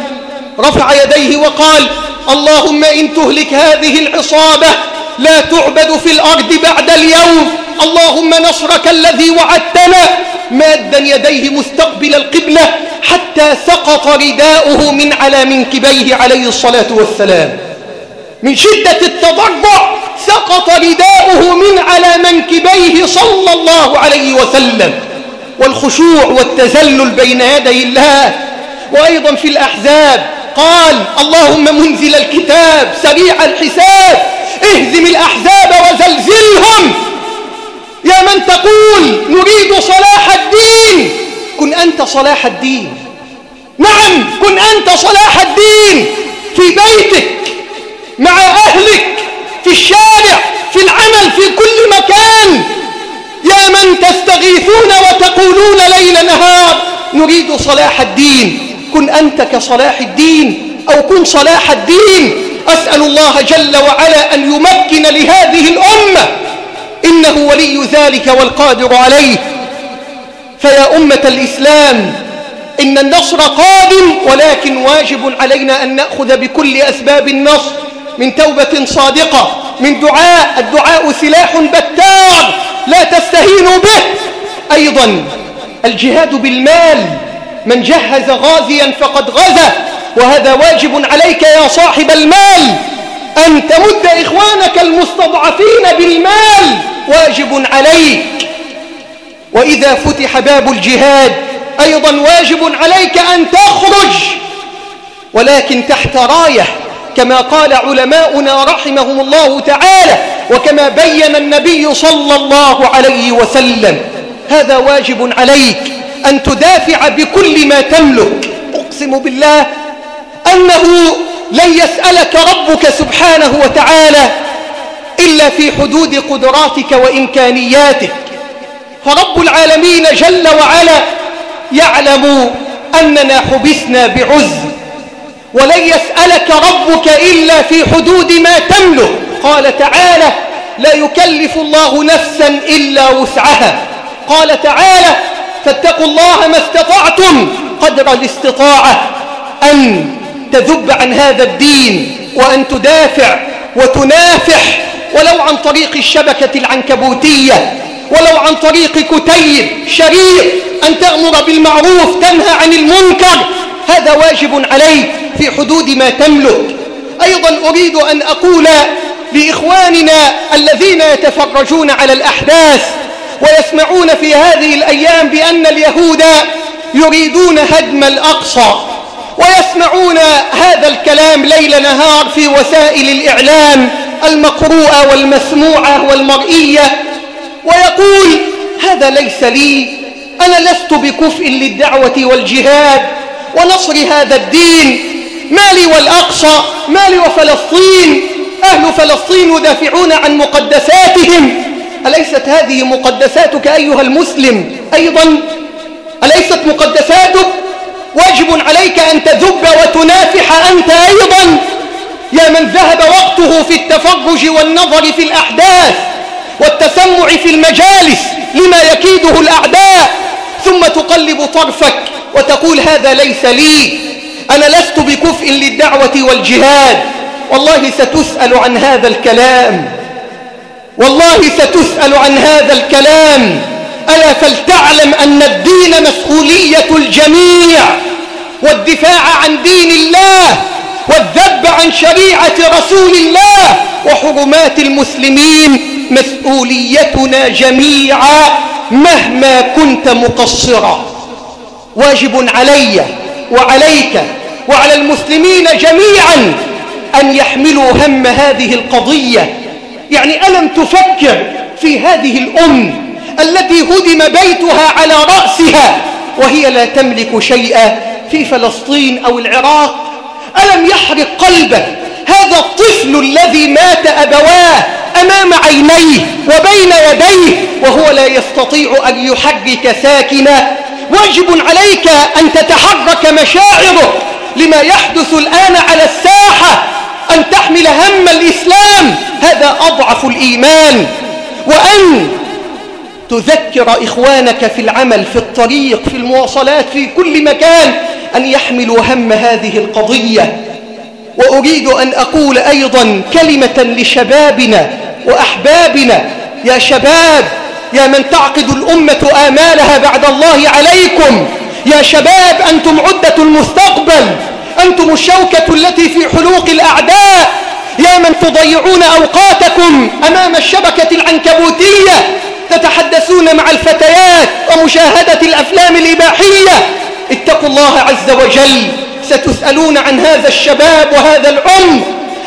رفع يديه وقال اللهم إن تهلك هذه العصابة لا تعبد في الأرض بعد اليوم. اللهم نصرك الذي وعدتنا. مادا يديه مستقبل القبلة حتى سقط رداؤه من على منكبيه عليه الصلاة والسلام. من شدة التضرع سقط رداؤه من على منكبيه صلى الله عليه وسلم. والخشوع والتذلل بين يدي الله. وأيضا في الأحزاب قال اللهم منزل الكتاب سريع الحساب. اهزم الأحزاب وزلزلهم. يا من تقول نريد صلاح الدين. كن أنت صلاح الدين. نعم كن أنت صلاح الدين. في بيتك مع أهلك في الشارع في العمل في كل مكان. يا من تستغيثون وتقولون ليل نهار نريد صلاح الدين. كن أنت كصلاح الدين أو كن صلاح الدين. أسأل الله جل وعلا أن يمكن لهذه الأمة. إنه ولي ذلك والقادر عليه. فيا أمة الإسلام إن النصر قادم ولكن واجب علينا أن نأخذ بكل أسباب النصر. من توبة صادقة من دعاء الدعاء سلاح بتار لا تستهينوا به. أيضا الجهاد بالمال من جهز غازيا فقد غزا. وهذا واجب عليك يا صاحب المال أن تمد إخوانك المستضعفين بالمال واجب عليك. وإذا فتح باب الجهاد أيضا واجب عليك أن تخرج. ولكن تحت راية كما قال علماؤنا رحمهم الله تعالى وكما بين النبي صلى الله عليه وسلم هذا واجب عليك أن تدافع بكل ما تملك. أقسم بالله أنه لن يسألك ربك سبحانه وتعالى إلا في حدود قدراتك وإمكانياتك. فرب العالمين جل وعلا يعلم أننا حبسنا بعز. ولن يسألك ربك إلا في حدود ما تملك. قال تعالى لا يكلف الله نفسا إلا وسعها قال تعالى فاتقوا الله ما استطعتم قدر الاستطاعة أن تذب عن هذا الدين وأن تدافع وتنافح ولو عن طريق الشبكة العنكبوتية ولو عن طريق كتيب شرير أن تأمر بالمعروف تنهى عن المنكر. هذا واجب عليك في حدود ما تملك. أيضا أريد أن أقول لإخواننا الذين يتفرجون على الأحداث ويسمعون في هذه الأيام بأن اليهود يريدون هدم الأقصى. ويسمعون هذا الكلام ليل نهار في وسائل الإعلام المقروءة والمسموعة والمرئية ويقول هذا ليس لي أنا لست بكفء للدعوة والجهاد ونصر هذا الدين. مالي والأقصى مالي وفلسطين. أهل فلسطين يدافعون عن مقدساتهم. أليست هذه مقدساتك أيها المسلم أيضا؟ أليست مقدساتك؟ واجب عليك أن تذب وتنافح أنت أيضا. يا من ذهب وقته في التفرج والنظر في الأحداث والتسمع في المجالس لما يكيده الأعداء ثم تقلب طرفك وتقول هذا ليس لي أنا لست بكفء للدعوة والجهاد. والله ستسأل عن هذا الكلام. والله ستسأل عن هذا الكلام. ألا فلتعلم أن الدين مسؤولية الجميع؟ والدفاع عن دين الله والذب عن شريعة رسول الله وحرمات المسلمين مسؤوليتنا جميعا مهما كنت مقصرا. واجب علي وعليك وعلى المسلمين جميعا أن يحملوا هم هذه القضية. يعني ألم تفكر في هذه الأم التي هدم بيتها على رأسها وهي لا تملك شيئا في فلسطين أو العراق. ألم يحرق قلبك هذا الطفل الذي مات أبواه أمام عينيه وبين يديه وهو لا يستطيع أن يحرك ساكنا واجب عليك أن تتحرك مشاعره لما يحدث الآن على الساحة. أن تحمل هم الإسلام. هذا أضعف الإيمان. وأن تذكر إخوانك في العمل في الطريق في المواصلات في كل مكان أن يحملوا هم هذه القضية. وأريد أن أقول أيضا كلمة لشبابنا وأحبابنا. يا شباب يا من تعقد الأمة آمالها بعد الله عليكم. يا شباب أنتم عدة المستقبل. أنتم الشوكة التي في حلوق الأعداء. يا من تضيعون أوقاتكم أمام الشبكة العنكبوتية. تتحدثون مع الفتيات ومشاهدة الأفلام الإباحية. اتقوا الله عز وجل ستسألون عن هذا الشباب وهذا العمر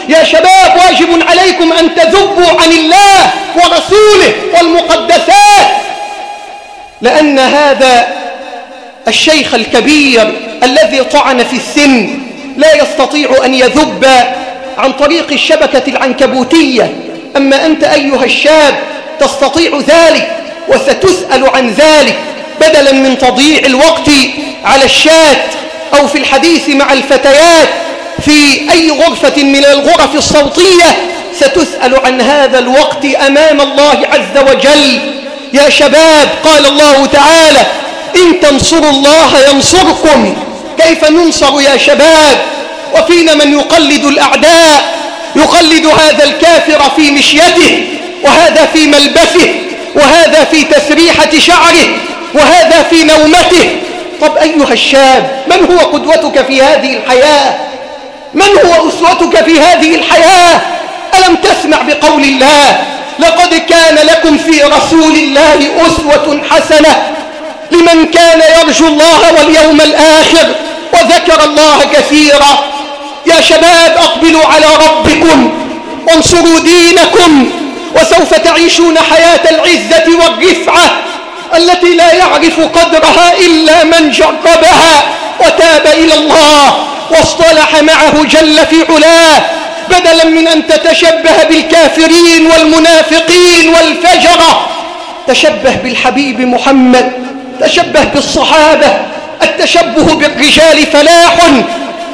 يا شباب واجب عليكم أن تذبوا عن الله ورسوله والمقدسات لأن هذا الشيخ الكبير الذي طعن في السن لا يستطيع أن يذب عن طريق الشبكة العنكبوتية. أما أنت أيها الشاب تستطيع ذلك وستسأل عن ذلك بدلا من تضييع الوقت على الشات أو في الحديث مع الفتيات في أي غرفة من الغرف الصوتية ستسأل عن هذا الوقت أمام الله عز وجل. يا شباب قال الله تعالى إن تنصروا الله ينصركم. كيف ننصر يا شباب؟ وفينا من يقلد الأعداء يقلد هذا الكافر في مشيته. وهذا في ملبسه وهذا في تسريحة شعره وهذا في نومته. طب أيها الشاب من هو قدوتك في هذه الحياة؟ من هو أسوتك في هذه الحياة؟ ألم تسمع بقول الله؟ لقد كان لكم في رسول الله أسوة حسنة لمن كان يرجو الله واليوم الآخر وذكر الله كثيرا. يا شباب أقبلوا على ربكم وانصروا دينكم. وسوف تعيشون حياة العزة والرفعة التي لا يعرف قدرها إلا من جربها وتاب إلى الله واصطلح معه جل في علاه بدلا من أن تتشبه بالكافرين والمنافقين والفجرة. تشبه بالحبيب محمد تشبه بالصحابة التشبه بالرجال فلاح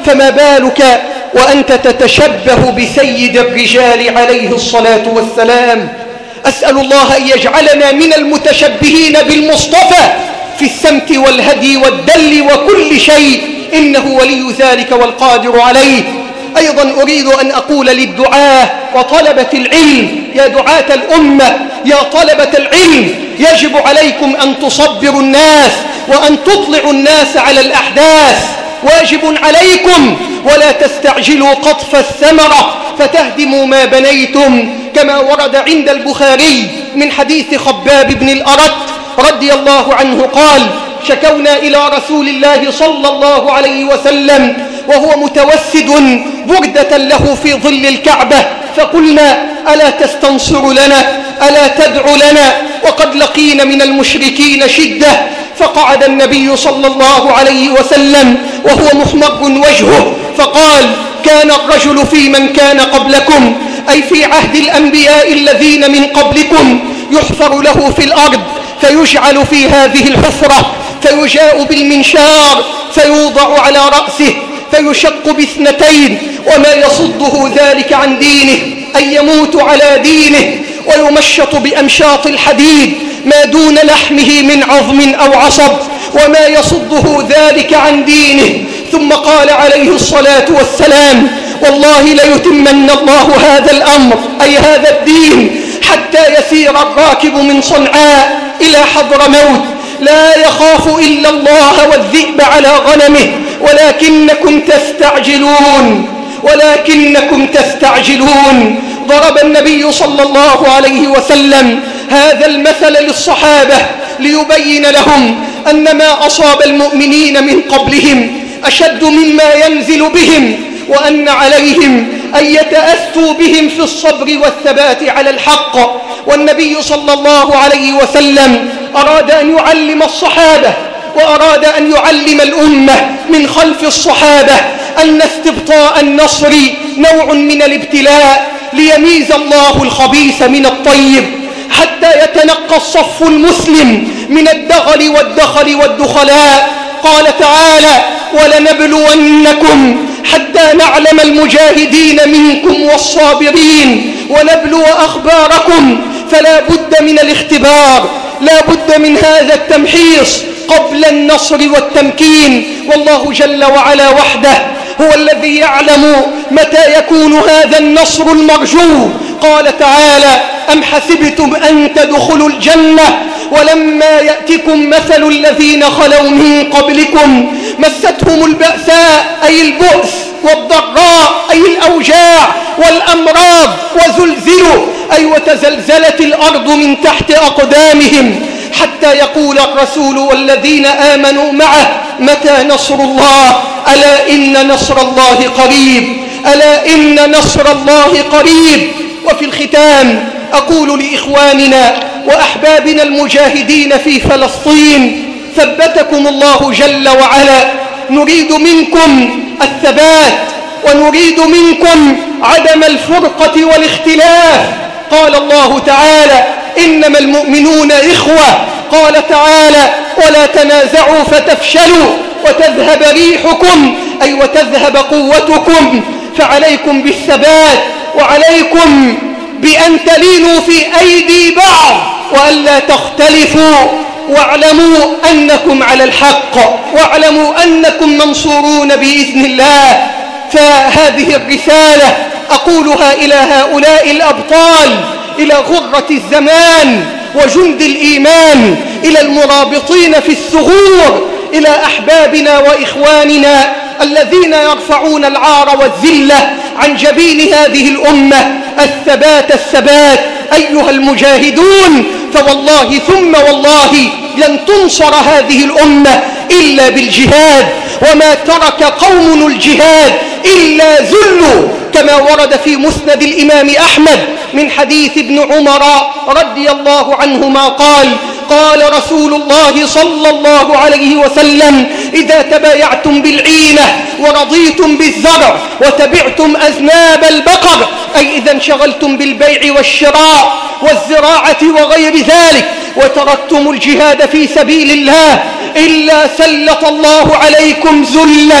فما بالك وأنت تتشبه بسيد الرجال عليه الصلاة والسلام. أسأل الله أن يجعلنا من المتشبهين بالمصطفى في السمت والهدي والدل وكل شيء. إنه ولي ذلك والقادر عليه. أيضا أريد أن أقول للدعاة وطلبة العلم يا دعاة الأمة يا طلبة العلم يجب عليكم أن تصبروا الناس وأن تطلعوا الناس على الأحداث. واجب عليكم ولا تستعجلوا قطف الثمرة فتهدموا ما بنيتم كما ورد عند البخاري من حديث خباب بن الأرت رضي الله عنه قال شكونا إلى رسول الله صلى الله عليه وسلم وهو متوسد بردة له في ظل الكعبة فقلنا ألا تستنصر لنا؟ ألا تدعو لنا؟ وقد لقينا من المشركين شدة فقعد النبي صلى الله عليه وسلم وهو محمق وجهه. فقال كان الرجل في من كان قبلكم أي في عهد الأنبياء الذين من قبلكم يحفر له في الأرض فيجعل في هذه الحفرة فيجاء بالمنشار فيوضع على رأسه فيشق باثنتين وما يصده ذلك عن دينه أن يموت على دينه ويمشط بأمشاط الحديد ما دون لحمه من عظم أو عصب وما يصده ذلك عن دينه. ثم قال عليه الصلاة والسلام والله ليتمن الله هذا الأمر أي هذا الدين حتى يسير الراكب من صنعاء إلى حضر موت. لا يخاف إلا الله والذئب على غنمه ولكنكم تستعجلون. ولكنكم تستعجلون. ضرب النبي صلى الله عليه وسلم هذا المثل للصحابة ليبين لهم أن ما أصاب المؤمنين من قبلهم أشد مما ينزل بهم وأن عليهم أن يتأسوا بهم في الصبر والثبات على الحق. والنبي صلى الله عليه وسلم أراد أن يعلم الصحابة وأراد أن يعلم الأمة من خلف الصحابة أن استبطاء النصر نوع من الابتلاء ليميز الله الخبيث من الطيب. حتى يتنقى الصف المسلم من الدغل والدخل والدخلاء. قال تعالى ولنبلونكم حتى نعلم المجاهدين منكم والصابرين ونبلو أخباركم فلا بد من الاختبار لا بد من هذا التمحيص قبل النصر والتمكين. والله جل وعلا وحده هو الذي يعلم متى يكون هذا النصر المرجو. قال تعالى أم حسبتم أن تدخلوا الجنة ولما يأتكم مثل الذين خلوا من قبلكم مستهم البأساء أي البؤس والضراء أي الأوجاع والأمراض وزلزلوا أي وتزلزلت الأرض من تحت أقدامهم. حتى يقول الرسول والذين آمنوا معه متى نصر الله؟ ألا إن نصر الله قريب؟ ألا إن نصر الله قريب؟ وفي الختام أقول لإخواننا وأحبابنا المجاهدين في فلسطين ثبتكم الله جل وعلا نريد منكم الثبات ونريد منكم عدم الفرقة والاختلاف. قال الله تعالى إنما المؤمنون إخوة. قال تعالى ولا تنازعوا فتفشلوا وتذهب ريحكم أي وتذهب قوتكم. فعليكم بالثبات وعليكم بأن تلينوا في أيدي بعض وألا تختلفوا. واعلموا أنكم على الحق واعلموا أنكم منصورون بإذن الله. فهذه الرسالة أقولها إلى هؤلاء الأبطال. إلى غرة الزمان وجند الإيمان إلى المرابطين في الثغور إلى أحبابنا وإخواننا الذين يرفعون العار والذلة عن جبين هذه الأمة. الثبات الثبات أيها المجاهدون فوالله ثم والله لن تنصر هذه الأمة إلا بالجهاد وما ترك قوم الجهاد إلا ذلوا كما ورد في مسند الإمام أحمد من حديث ابن عمر رضي الله عنهما قال قال رسول الله صلى الله عليه وسلم إذا تبايعتم بالعينة ورضيتم بالزرع وتبعتم أذناب البقر أي إذا انشغلتم بالبيع والشراء والزراعة وغير ذلك وتركتم الجهاد في سبيل الله إلا سلط الله عليكم ذلا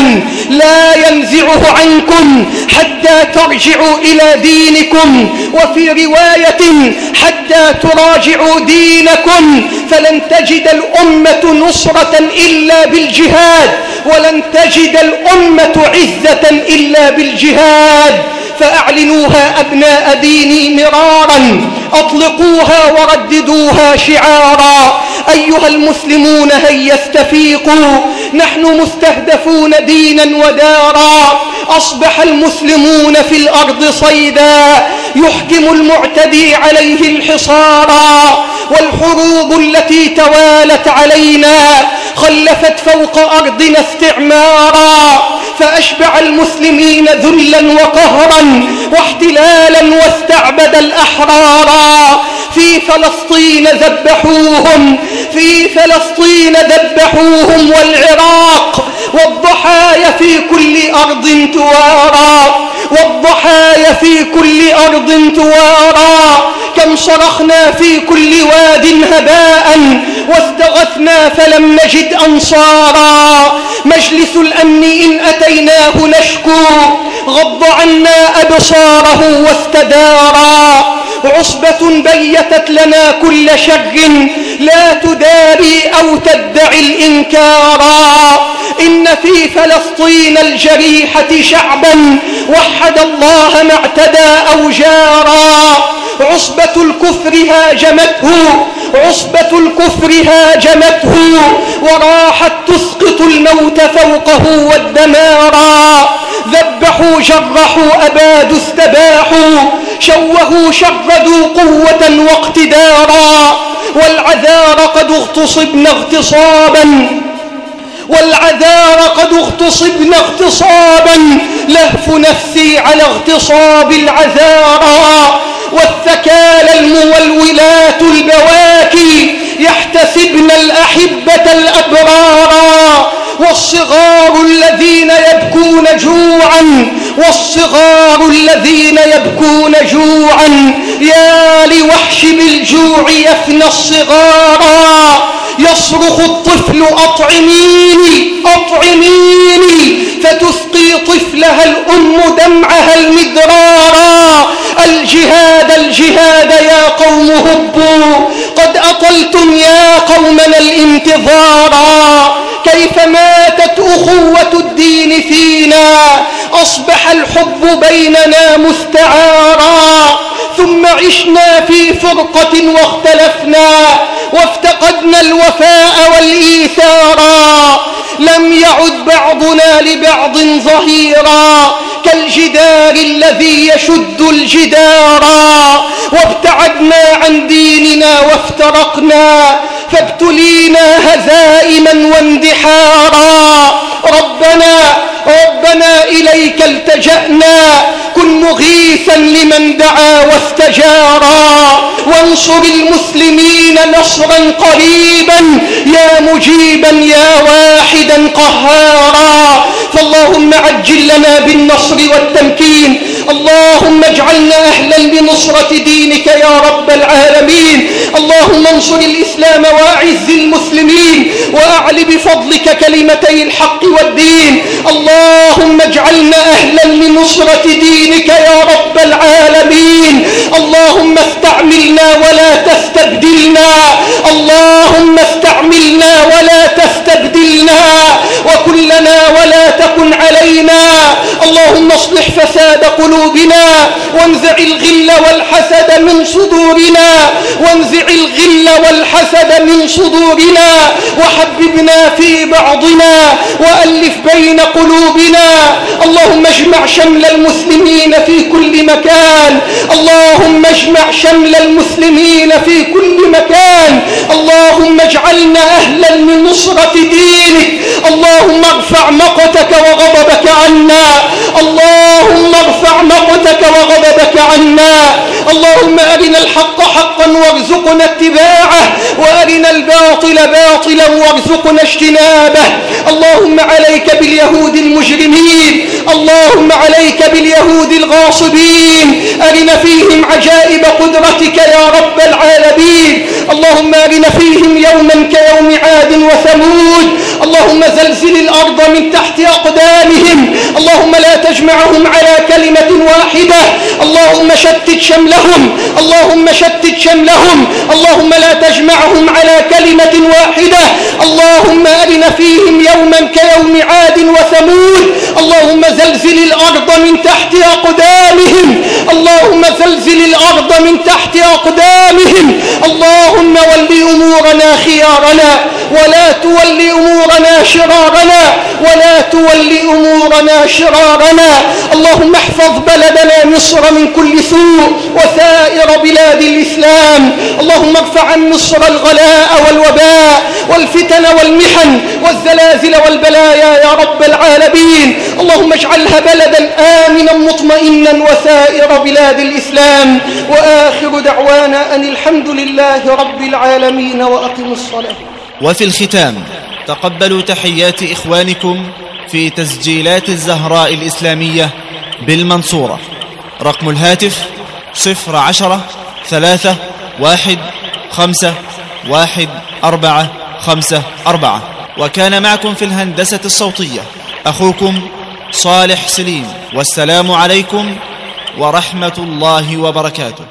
لا ينزعه عنكم حتى ترجعوا إلى دينكم وفي رواية حتى تراجعوا دينكم فلن تجد الأمة نصرة إلا بالجهاد ولن تجد الأمة عزة إلا بالجهاد فأعلنوها أبناء ديني مرارا. أطلقوها ورددوها شعارا. أيها المسلمون هيا استفيقوا نحن مستهدفون دينا ودارا. أصبح المسلمون في الأرض صيدا. يحكم المعتدي عليه الحصارا والحروب التي توالت علينا خلفت فوق أرضنا استعمارا. فأشبع المسلمين ذلا وقهرا واحتلالا واستعبد الأحرارا في فلسطين ذبحوهم في فلسطين ذبحوهم والعراق. والضحايا في كل أرض توارى والضحايا في كل أرض توارى كم صرخنا في كل واد هباء واستغثنا فلم نجد أنصارا. مجلس الأمن إن أتيناه نشكو غض عنا أبصاره واستدارا. عصبة بيتت لنا كل شر لا تداري أو تدعي الإنكارا إن في فلسطين الجريحة شعبا وحد الله ما اعتدى أو جارا. عصبة الكفر هاجمته عصبة الكفر هاجمته وراحت تسقط الموت فوقه والدمارا ذبحوا جرحوا أبادوا استباحوا شوهوا شردوا قوة واقتدارا والعذار قد اغتصبن اغتصابا والعذار قد اغتصبن اغتصابا. لهف نفسي على اغتصاب العذارى والثكال المولولات البواكي يحتسبن الأحبة الأبرارا والصغار الذين يبكون جوعا والصغار الذين يبكون جوعا. يا لوحش بالجوع يفنى الصغارا يصرخ الطفل أطعميني أطعميني طفلها الأم دمعها المدرارا. الجهاد الجهاد يا قوم هبوا. قد أطلتم يا قومنا الانتظارا. كيف ماتت أخوة الدين فينا؟ أصبح الحب بيننا مستعارا. ثم عشنا في فرقة واختلفنا وافتقدنا الوفاء والإيثارا. لم يعد بعضنا لبعض ظهيرا كالجدار الذي يشد الجدارا وابتعدنا عن ديننا وافترقنا فابتلينا هزائما واندحارا ربنا ربنا إليك التجأنا. كن مغيثا لمن دعا واستجارا. وانصر المسلمين نصرا قريبا. يا مجيبا يا واحدا قهارا. فاللهم عجل لنا بالنصر والتمكين. اللهم اجعلنا أهلا لنصرة دينك يا رب العالمين. اللهم انصر الإسلام وأعز المسلمين وأعل بفضلك كلمتي الحق والدين. اللهم اجعلنا أهلا لنصرة دينك يا رب العالمين. اللهم استعملنا ولا تستبدلنا. اللهم استعملنا ولا تستبدلنا. وكلنا ولا تكن علينا. اللهم اصلح فساد قلوبنا وانزع الغل والحسد من صدورنا وانزع الغل والحسد من صدورنا وحببنا في بعضنا وألف بين قلوبنا اللهم اجمع شمل المسلمين في كل مكان اللهم اجمع شمل المسلمين في كل مكان اللهم اجعلنا أهلا لنصرة دينك اللهم ارفع مقتك وغضبك عنا اللهم ارفع مقتك وغضبك عنا اللهم أرنا الحق حقا وارزقنا اتباعه وأرنا الباطل باطلا وارزقنا اجتنابه. اللهم عليك باليهود المجرمين اللهم عليك باليهود الغاصبين. أرنا فيهم عجائب قدرتك يا رب العالمين. اللهم أرنا فيهم يوما كيوم عاد وثمود. اللهم زلزل الأرض من تحت أقدامهم. اللهم لا تجمعهم على كلمة واحدة. اللهم شتت شملهم. اللهم شتت شملهم. اللهم لا تجمعهم على كلمة واحدة. اللهم أرنا فيهم يوما كيوم عاد وثمود. اللهم زلزل الأرض من تحت أقدامهم. اللهم زلزل الأرض من تحت أقدامهم. اللهم ول أمورنا خيارنا ولا تول أمورنا شرارنا ولا تول أمورنا شرارنا. اللهم احفظ بلدنا مصر من كل سوء وسائر بلاد الإسلام. اللهم ارفع عن مصر الغلاء والوباء والفتن والمحن والزلازل والبلايا يا رب العالمين. اللهم اجعلها بلدا آمنا مطمئنا وسائر بلاد الإسلام وآخر دعوانا أن الحمد لله رب العالمين وأقم الصلاة. وفي الختام تقبلوا تحيات إخوانكم في تسجيلات الزهراء الإسلامية بالمنصورة. رقم الهاتف صفر عشرة ثلاثة واحد خمسة واحد أربعة خمسة أربعة. وكان معكم في الهندسة الصوتية أخوكم صالح سليم والسلام عليكم ورحمة الله وبركاته.